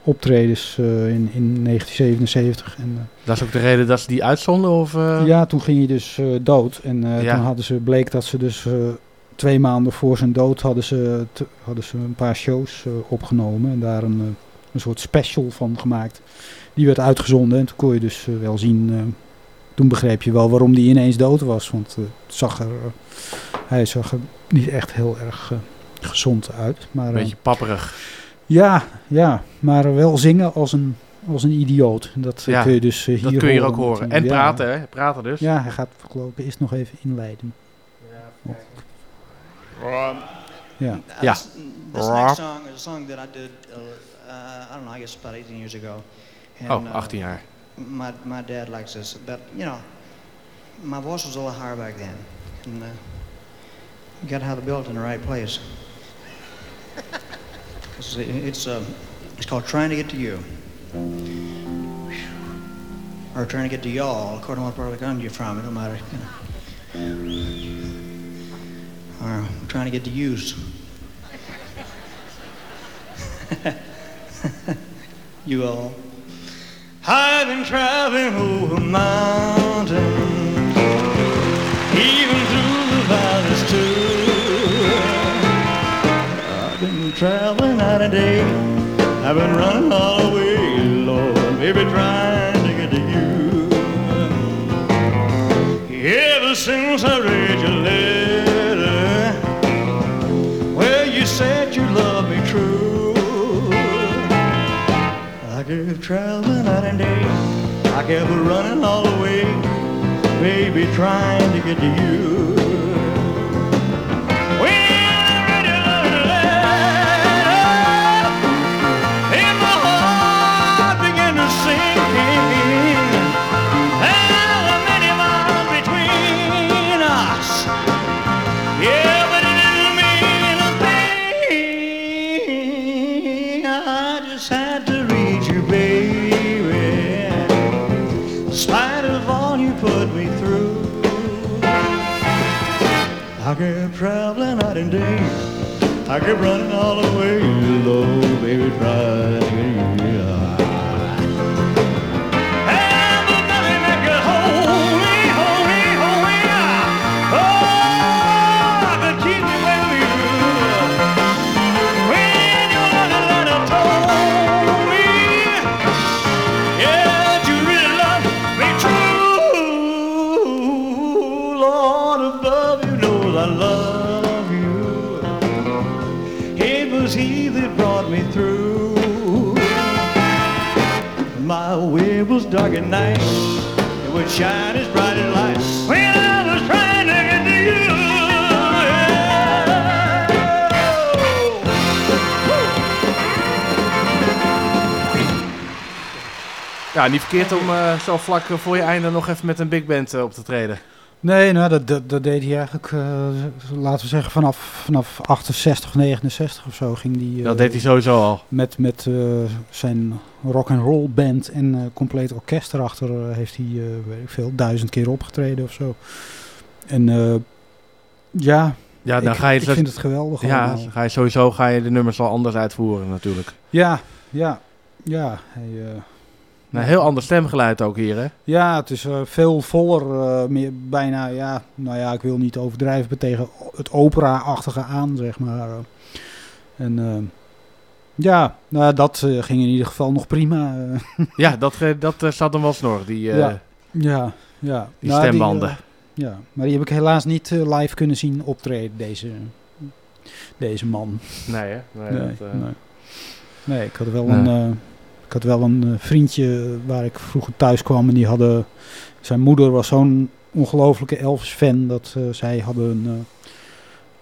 optredens eh, in, in 1977. En, eh, Dat is ook de reden dat ze die uitzonden? Of, eh? ja, toen ging hij dus dood. En Ja. toen hadden ze, bleek dat ze dus twee maanden voor zijn dood hadden ze, hadden ze een paar shows opgenomen. En daar een, een soort special van gemaakt. Die werd uitgezonden en toen kon je dus wel zien... toen begreep je wel waarom hij ineens dood was. Want zag er, hij zag er niet echt heel erg gezond uit. Maar, Een beetje papperig. Ja, ja, maar wel zingen als een als een idioot. Dat eh, Ja, kun je dus eh, hier dat kun je horen ook horen. En Ja. praten, hè? Praten dus. Ja, hij gaat geloof ik eerst nog even inleiden. Ja. Ja. This, this next song is a song that I did, uh, uh, I don't know, I guess about 18 years ago. Oh, uh, 18 jaar. My, my dad likes this, but you know, my voice was a little higher back then. And uh, you got to have the built in the right place. It's it's, uh, it's called Trying to Get to You. Or trying to get to y'all, according to what part of the country you're from, it don't matter. You know. Or trying to get to use. *laughs* you all. I've been traveling over mountains, even through the valleys too. Traveling night and day. I've been running all the way, Lord, baby, trying to get to you. Ever since I read your letter, where you said you love me true. I kept traveling night and day. I kept running all the way, baby, trying to get to you. Kept traveling night and day. I kept running all the way low, baby, trying to get you. Night. It would shine as bright as light. When I was trying to get to you. Ja, niet verkeerd om eh, zo vlak eh, voor je einde nog even met een big band eh, op te treden. Nee, nou, dat, dat, dat deed hij eigenlijk, eh, laten we zeggen, vanaf, vanaf 68, 69 of zo ging die. Dat deed hij sowieso al. Met, met eh, zijn rock and roll band en eh, compleet orkest erachter eh, heeft hij, eh, weet ik veel, duizend keer opgetreden of zo. En ja, Ja, dan ik, ga je ik vind het geweldig Ja, allemaal. ga je sowieso ga je de nummers wel anders uitvoeren natuurlijk. Ja, ja, ja. Hij, Een heel ander stemgeluid ook hier, hè? Ja, het is veel voller, meer, bijna, ja, nou ja, ik wil niet overdrijven maar tegen het opera-achtige aan, zeg maar. En ja, nou, dat eh, ging in ieder geval nog prima. eh. Ja, dat, eh, dat eh, zat hem wel snor, die, ja, ja, ja. die Nou, stembanden. ja, maar die heb ik helaas niet live kunnen zien optreden, deze, deze man. Nee, hè? Nee, Nee, dat, nee. Nee, ik had wel Nee. een, ik had wel een vriendje waar ik vroeger thuis kwam en die hadden, zijn moeder was zo'n ongelofelijke Elvis-fan dat zij hadden een,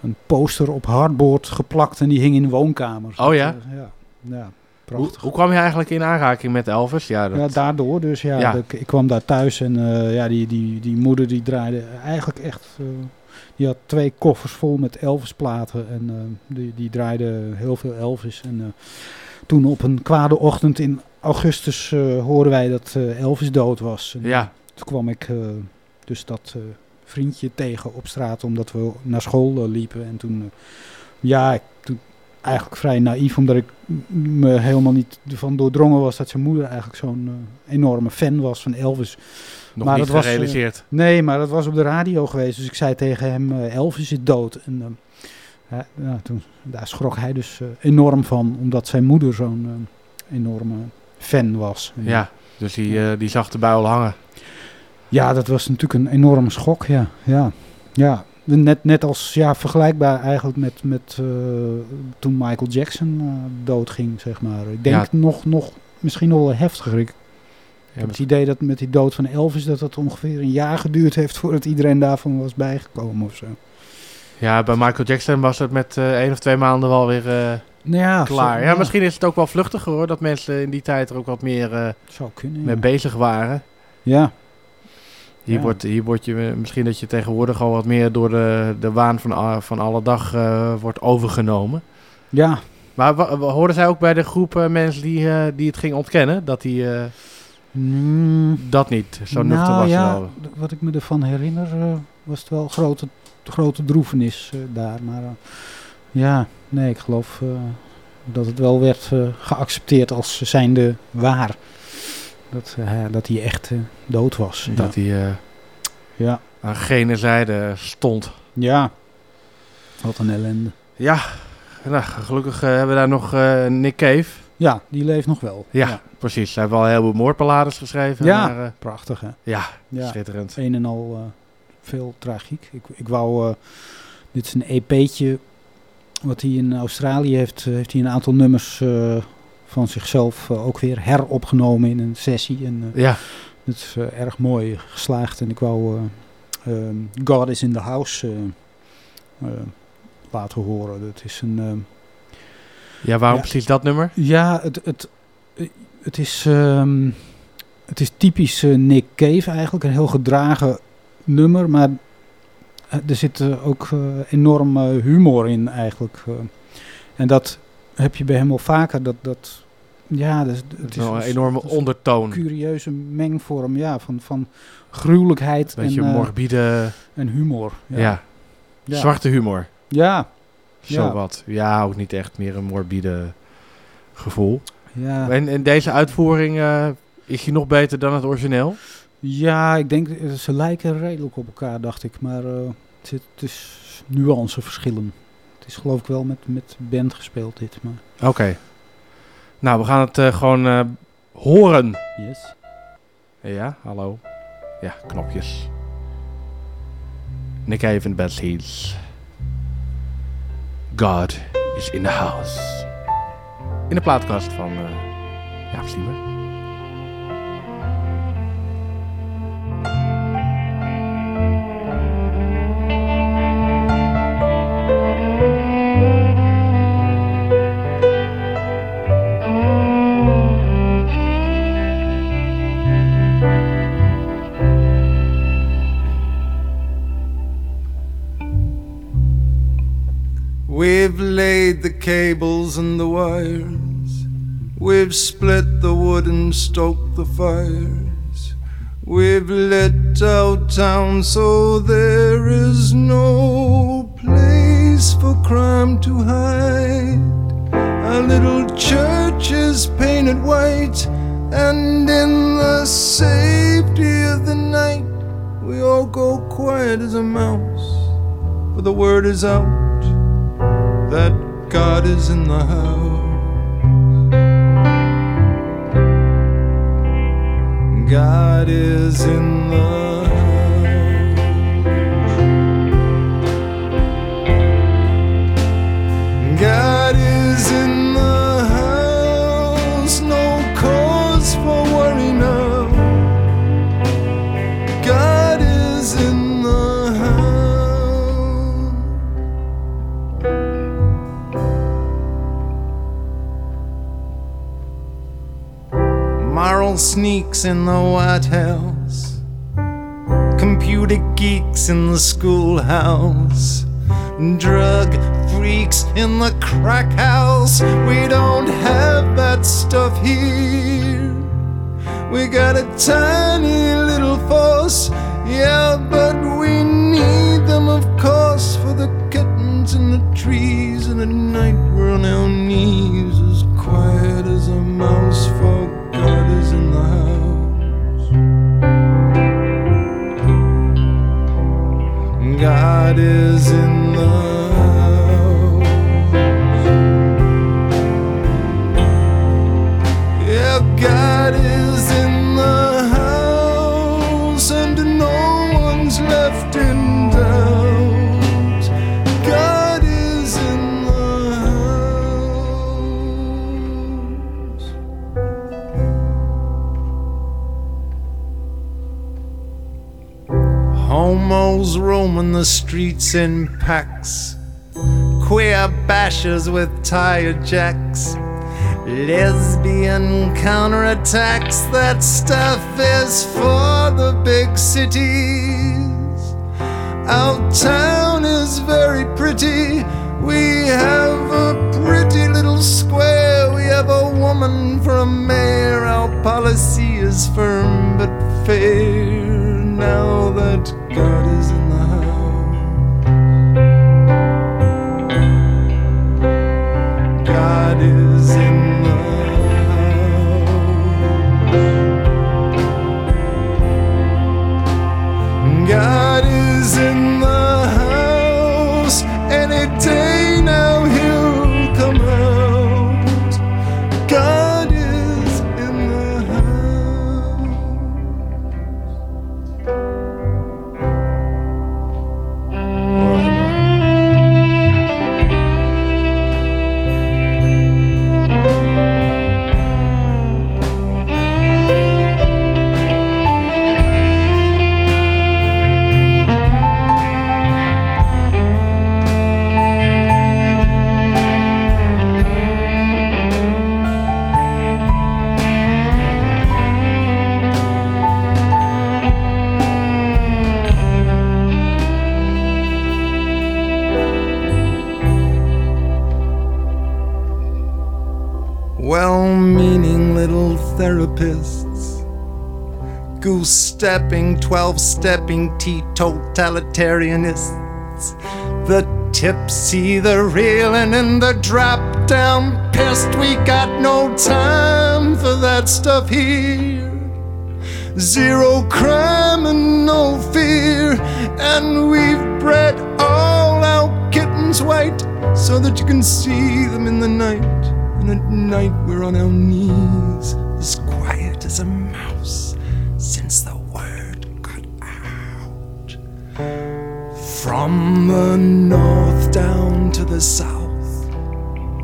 een poster op hardboard geplakt en die hing in de woonkamer. Oh ja? Eh, ja, ja, hoe, prachtig. hoe kwam je eigenlijk in aanraking met Elvis? Ja, dat, Ja, daardoor dus. Ja, Ja. dat- Ik, ik kwam daar thuis en eh, ja, die, die, die moeder die draaide eigenlijk echt... eh, die had twee koffers vol met Elvis-platen en die, die draaide heel veel Elvis. En toen op een kwade ochtend in augustus hoorden wij dat Elvis dood was. En, Ja. Toen kwam ik dus dat vriendje tegen op straat omdat we naar school eh, liepen. En toen, eh, ja, ik, toen eigenlijk vrij naïef omdat ik me helemaal niet ervan doordrongen was dat zijn moeder eigenlijk zo'n eh, enorme fan was van Elvis. Nog niet dat was, gerealiseerd. nee, maar dat was op de radio geweest. Dus ik zei tegen hem, Elvis is dood. En ja, ja, toen, daar schrok hij dus enorm van, omdat zijn moeder zo'n enorme fan was. Ja, dus die, die zag de bui al hangen. Ja, dat was natuurlijk een enorme schok, ja. ja, ja. Net, net als, ja, vergelijkbaar eigenlijk met, met eh, toen Michael Jackson eh, doodging, zeg maar. Ik denk Ja. nog, nog misschien nog wel heftiger. Ik, ik heb het idee dat met die dood van Elvis dat het ongeveer een jaar geduurd heeft voordat iedereen daarvan was bijgekomen of zo. Ja, bij Michael Jackson was het met eh één of twee maanden wel weer eh, Ja, klaar. zo- ja, ja. misschien is het ook wel vluchtiger hoor, dat mensen in die tijd er ook wat meer Zou kunnen, mee ja. bezig waren. Ja. Hier, Ja. wordt, hier word je misschien dat je tegenwoordig al wat meer door de, de waan van, van alle dag eh, wordt overgenomen. Ja. Maar hoorden zij ook bij de groep eh, mensen die, eh, die het gingen ontkennen? Dat die eh, dat niet, zo nuchter nou was ja, wat ik me ervan herinner was het wel grote, grote droefenis daar. Maar ja, nee, ik geloof dat het wel werd geaccepteerd als zijnde waar. Dat, eh, dat hij echt eh, dood was. Dat hij eh, Ja. aan gene zijde stond. Ja. Wat een ellende. Ja, nou, gelukkig hebben we daar nog Nick Cave. Ja, die leeft nog wel. Ja, Ja. precies. Hij heeft wel heel veel moordballades geschreven. Ja, maar, prachtig hè. Ja, Ja, schitterend. Een en al veel tragiek. Ik, ik wou, dit is een EP'tje wat hij in Australië heeft, heeft hij een aantal nummers van zichzelf eh, ook weer heropgenomen in een sessie. En, eh, Ja. Dat is eh, erg mooi geslaagd en ik wou eh, ehm, God is in the House laten horen. Dat is een... ehm, Ja, waarom Ja. precies dat nummer? ja, het, het, het, is, ehm, het is typisch Nick Cave eigenlijk. Een heel gedragen nummer, maar er zit ook enorm humor in eigenlijk. en dat heb je bij hem al vaker. Dat, dat, ja, dat, is- het is wel een een enorme is een ondertoon. curieuze mengvorm ja, van, van gruwelijkheid Beetje en, eh, morbide... en humor. Ja. Ja. Ja. Zwarte humor. Ja. Zo Ja. wat. Ja, ook niet echt meer een morbide gevoel. Ja. En in deze uitvoering eh, is hij nog beter dan het origineel? Ja, ik denk, eh, ze lijken redelijk op elkaar, dacht ik. Maar eh, het, zit- het is nuanceverschillen. Het is geloof ik wel met, met band gespeeld dit. Maar... Oké. Nou, we gaan het eh, gewoon eh, horen. Yes. Ja, hallo. Ja, knopjes. Nick Bad Seeds. God is in the house. In de plaatkast van eh Jaap Stieber. We've laid the cables and the wires. We've split the wood and stoked the fires. We've lit out town so there is no place for crime to hide. Our little church is painted white, and in the safety of the night, we all go quiet as a mouse. For the word is out that God is in the house. God is in the house. God is in Moral sneaks in the White House, computer geeks in the schoolhouse, drug freaks in the crack house. We don't have that stuff here. We got a tiny little force, yeah, but we need them, of course, for the kittens in the trees. And at night we're on our knees, as quiet as a mouse, for God is in the house. Yeah, God roaming the streets in packs. Queer bashers with tire jacks. Lesbian counterattacks. That stuff is for the big cities. Our town is very pretty. We have a pretty little square. We have a woman for a mayor. Our policy is firm but fair. Now that God is God therapists, goose stepping, 12 stepping teetotalitarianists, the tipsy, the reeling, and the drop down pissed. We got no time for that stuff here. Zero crime and no fear, and we've bred all our kittens white so that you can see them in the night. And at night we're on our knees, as a mouse, since the word got out. From the north down to the south,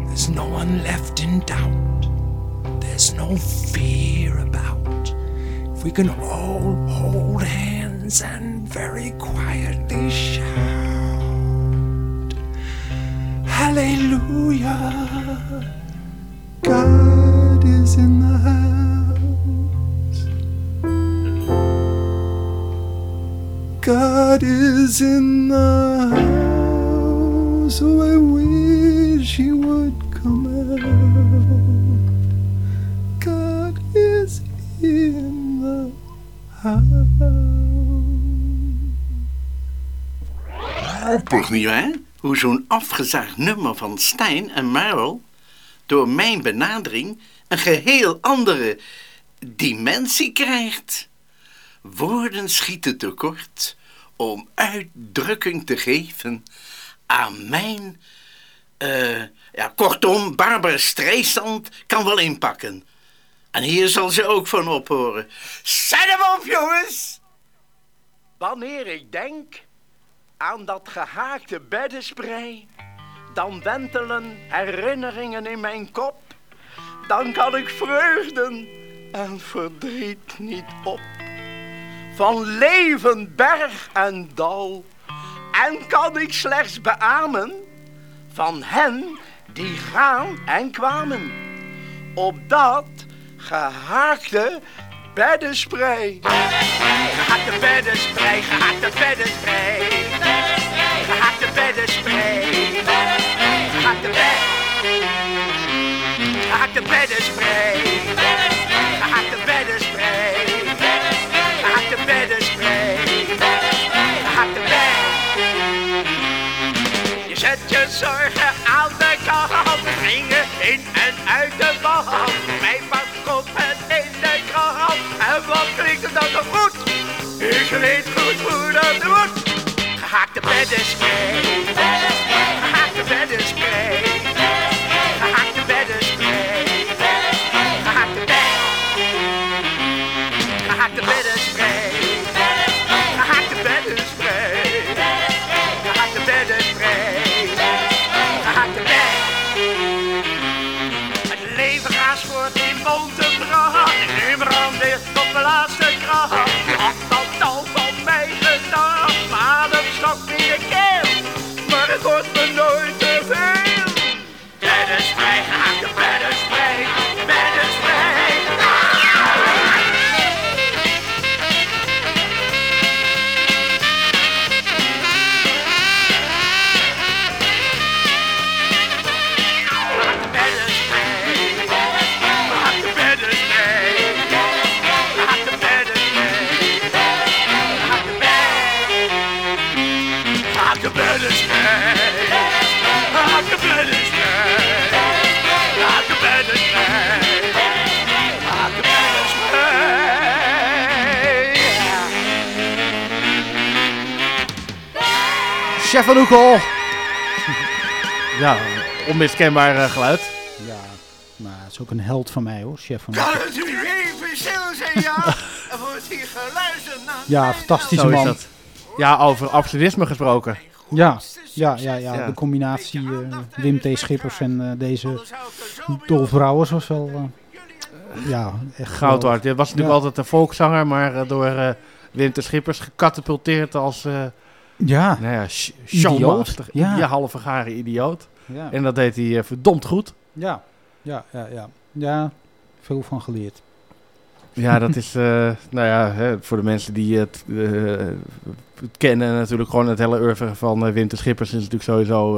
there's no one left in doubt. There's no fear about. If we can all hold hands and very quietly shout, Hallelujah. God is in the house. God is in the house. Oh, I wish He would come out. God is in the house. Grappig, nietwaar? Hoe zo'n afgezaagd nummer van Stijn en Merrill door mijn benadering een geheel andere dimensie krijgt. Woorden schieten tekort om uitdrukking te geven aan mijn... eh, ja, kortom, Barbara Streisand kan wel inpakken. En hier zal ze ook van ophoren. Zet hem op, jongens! Wanneer ik denk aan dat gehaakte beddenspray, dan wentelen herinneringen in mijn kop. Dan kan ik vreugden en verdriet niet op. Van leven, berg en dal. En kan ik slechts beamen van hen die gaan en kwamen. Op dat gehaakte beddenspray. Gehaakte beddenspray, gehaakte beddenspray. Gehaakte beddenspray. Gehaakte bed. Gehaakte beddenspray. Gehaakte beddenspray. Gehaakte bed. Je zet je zorgen aan de kant. Springen in en uit de band. Mij wat komt het in de krant. En wat klinkt het dan zo goed? Ik weet goed hoe dat moet. Gehaakte beddenspray. Gehaakte Chef van Oekel. Ja, onmiskenbaar eh, geluid. Ja, maar het is ook een held van mij hoor, chef van Kan het u even stil zijn, ja? Er wordt hier geluisterd naar Ja, fantastische Zo is man. dat. Ja, over absurdisme gesproken. Ja, ja, ja, ja. Ja. de combinatie eh, Wim T. Schippers en eh, deze Dolf Brouwers was wel... eh, ja, echt Goud waard. Je was natuurlijk Ja. altijd een volkszanger, maar eh, door eh Wim de Schippers gecatapulteerd als... Ja. Nou ja, Idioot. Ja. Ja. halve garen idioot. Ja. En dat deed hij eh, verdomd goed. Ja, ja, ja, ja. Ja, veel van geleerd. Ja, dat is, eh, *laughs* nou ja, hè, voor de mensen die het, eh, het kennen natuurlijk gewoon het hele oeuvre van de Schippers is natuurlijk sowieso,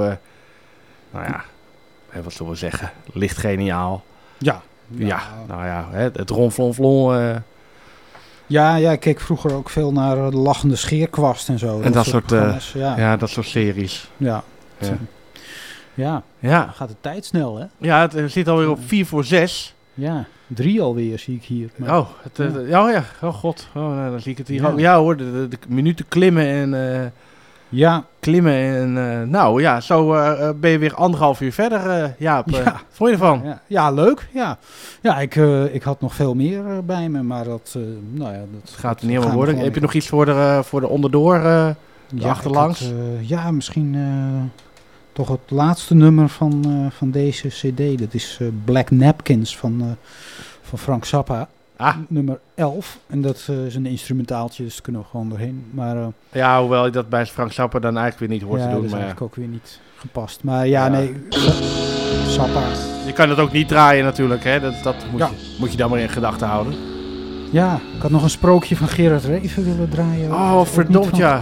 nou ja, wat zullen we zeggen, licht geniaal. Ja. Ja, nou ja, hè, het ronflonflon. Ja, ja, ik keek vroeger ook veel naar eh, de lachende scheerkwast en zo. en dat soort, eh, ja. ja. dat soort series. Ja. Ja. Ja. Ja. Gaat de tijd snel, hè? Ja, het zit alweer op 4 voor 6. Ja, drie alweer zie ik hier. Maar- Oh, het, eh, ja. oh ja, oh god, oh, nou, dan zie ik het hier Ja. hoor, de, de, de minuten klimmen en... ja. Klimmen en... eh, nou ja, zo eh, eh, ben je weer anderhalf uur verder, eh Jaap. Ja. Vond je ervan? Ja, ja leuk. Ja, ja ik, ik had nog veel meer bij me, maar dat, nou ja, dat gaat niet helemaal worden. Heb je nog iets voor de, voor de onderdoor, de Ja, achterlangs? had, ja, misschien toch het laatste nummer van, van deze cd. Dat is Black Napkins van, van Frank Zappa. Ah. Nummer 11. En dat eh, is een instrumentaaltje, dus kunnen we gewoon doorheen. Maar eh, Ja, hoewel je dat bij Frank Zappa dan eigenlijk weer niet hoort ja, te dat doen. is Maar eigenlijk ook weer niet gepast. Maar ja, Ja. nee, Zappa. je kan het ook niet draaien natuurlijk. Hè? Dat, dat moet, Ja. je, moet je dan maar in gedachten houden. Ja, ik had nog een sprookje van Gerard Reven willen draaien. Oh, verdomd, ja.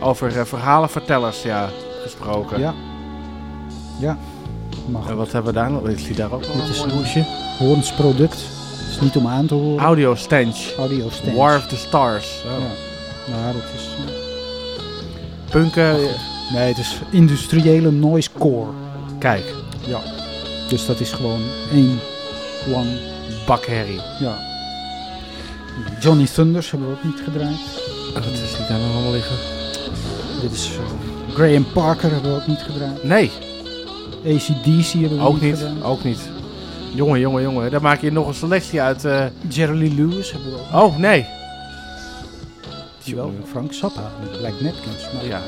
Over eh, verhalenvertellers, ja, gesproken. Ja. Ja. Mag En wat hebben we daar nog? Is die daar ook nog Dit een is een hoesje? Hoorns product. Is niet om aan te horen. Audio Stench. Audio Stench. War of the Stars. Oh. Ja. Nou, dat is... eh, Punken. Nee, het is industriële noise core. Kijk. Ja. Dus dat is gewoon één lang... Bakherrie. Ja. Johnny Thunders hebben we ook niet gedraaid. Wat is die daar nog allemaal liggen? Dit is eh, Graham Parker hebben we ook niet gedraaid. Nee. ACDC hebben we Ook niet, niet. gedaan. Ook niet. Jongen, jongen, jongen. Daar maak je nog een selectie uit. eh. Jerry Lewis hebben we ook. Oh, nee. Die wel Frank Zappa met Black Napkins. Maar, Ja.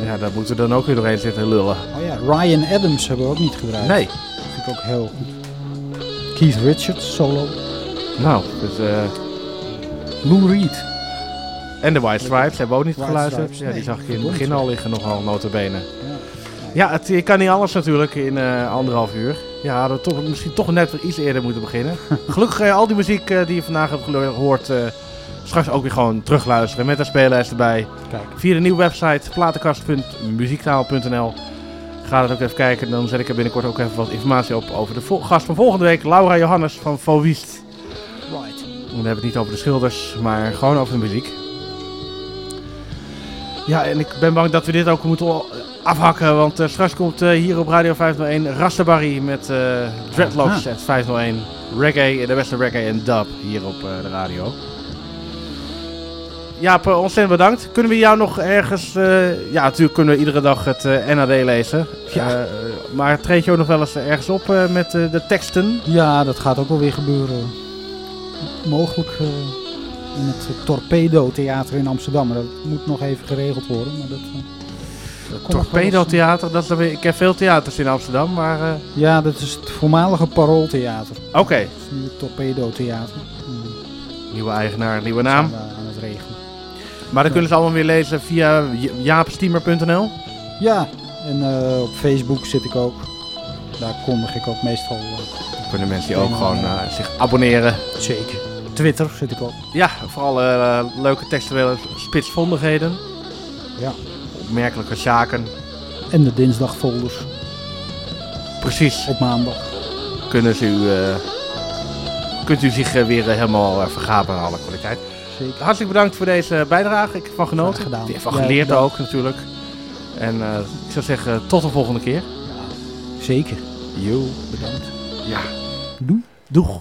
eh, Ja, daar moeten we dan ook weer doorheen zitten lullen. Oh ja, Ryan Adams hebben we ook niet gedraaid. Nee. Dat vind ik ook heel goed. Keith Richards, solo. Nou, dus, eh, Lou Reed. en de White Stripes hebben we ook niet White geluisterd. Stripes, ja, die zag ik in het begin ja. al liggen nogal, notabene. Ja, het, je kan niet alles natuurlijk in eh, anderhalf uur. Ja, hadden we toch, misschien toch net wat iets eerder moeten beginnen. *laughs* Gelukkig eh, al die muziek eh, die je vandaag hebt gehoord, eh, straks ook weer gewoon terugluisteren met de speellijst erbij. Kijk. Via de nieuwe website platenkast.muziektaal.nl Ga het ook even kijken, dan zet ik er binnenkort ook even wat informatie op over de gast van volgende week, Laura Johannes van Fovist. Right. Dan hebben we het niet over de schilders, maar gewoon over de muziek. Ja, en ik ben bang dat we dit ook moeten afhakken, want eh, straks komt eh, hier op Radio 501 Rastabari met eh, Dreadlocks Aha. at 501. Reggae, de beste reggae en dub hier op de radio. Jaap, ontzettend bedankt. Kunnen we jou nog ergens... ja, natuurlijk kunnen we iedere dag het NAD lezen. Ja. Maar treed je ook nog wel eens ergens op met de teksten? Ja, dat gaat ook wel weer gebeuren. Mogelijk in het Torpedo Theater in Amsterdam. Maar dat moet nog even geregeld worden. Maar dat, eh, komt nog wel Torpedo eens. Theater, dat weer, ik heb veel theaters in Amsterdam, maar... eh, Ja, dat is het voormalige Parooltheater. Oké. Dat is nu het Torpedo Theater. Mm, Nieuwe eigenaar, nieuwe naam. aan het regelen. Maar dan kunnen ze allemaal weer lezen via jaapsteamer.nl. Ja, en eh, op Facebook zit ik ook. Daar kondig ik ook meestal. eh, Kunnen mensen die ook gewoon zich abonneren. Zeker. Twitter zit ik ook. Ja, vooral leuke textuele spitsvondigheden. Ja. Opmerkelijke zaken. En de dinsdagfolders. Precies. Op maandag. Kunnen ze u, eh, kunt u zich eh, weer eh, helemaal vergapen aan alle kwaliteit. Zeker. Hartelijk bedankt voor deze bijdrage. Ik heb ervan genoten. Gedaan. Ik heb Ja, geleerd ook natuurlijk. En ik zou zeggen, tot de volgende keer. Zeker. Jo. Bedankt. Ja. Doei. Doeg.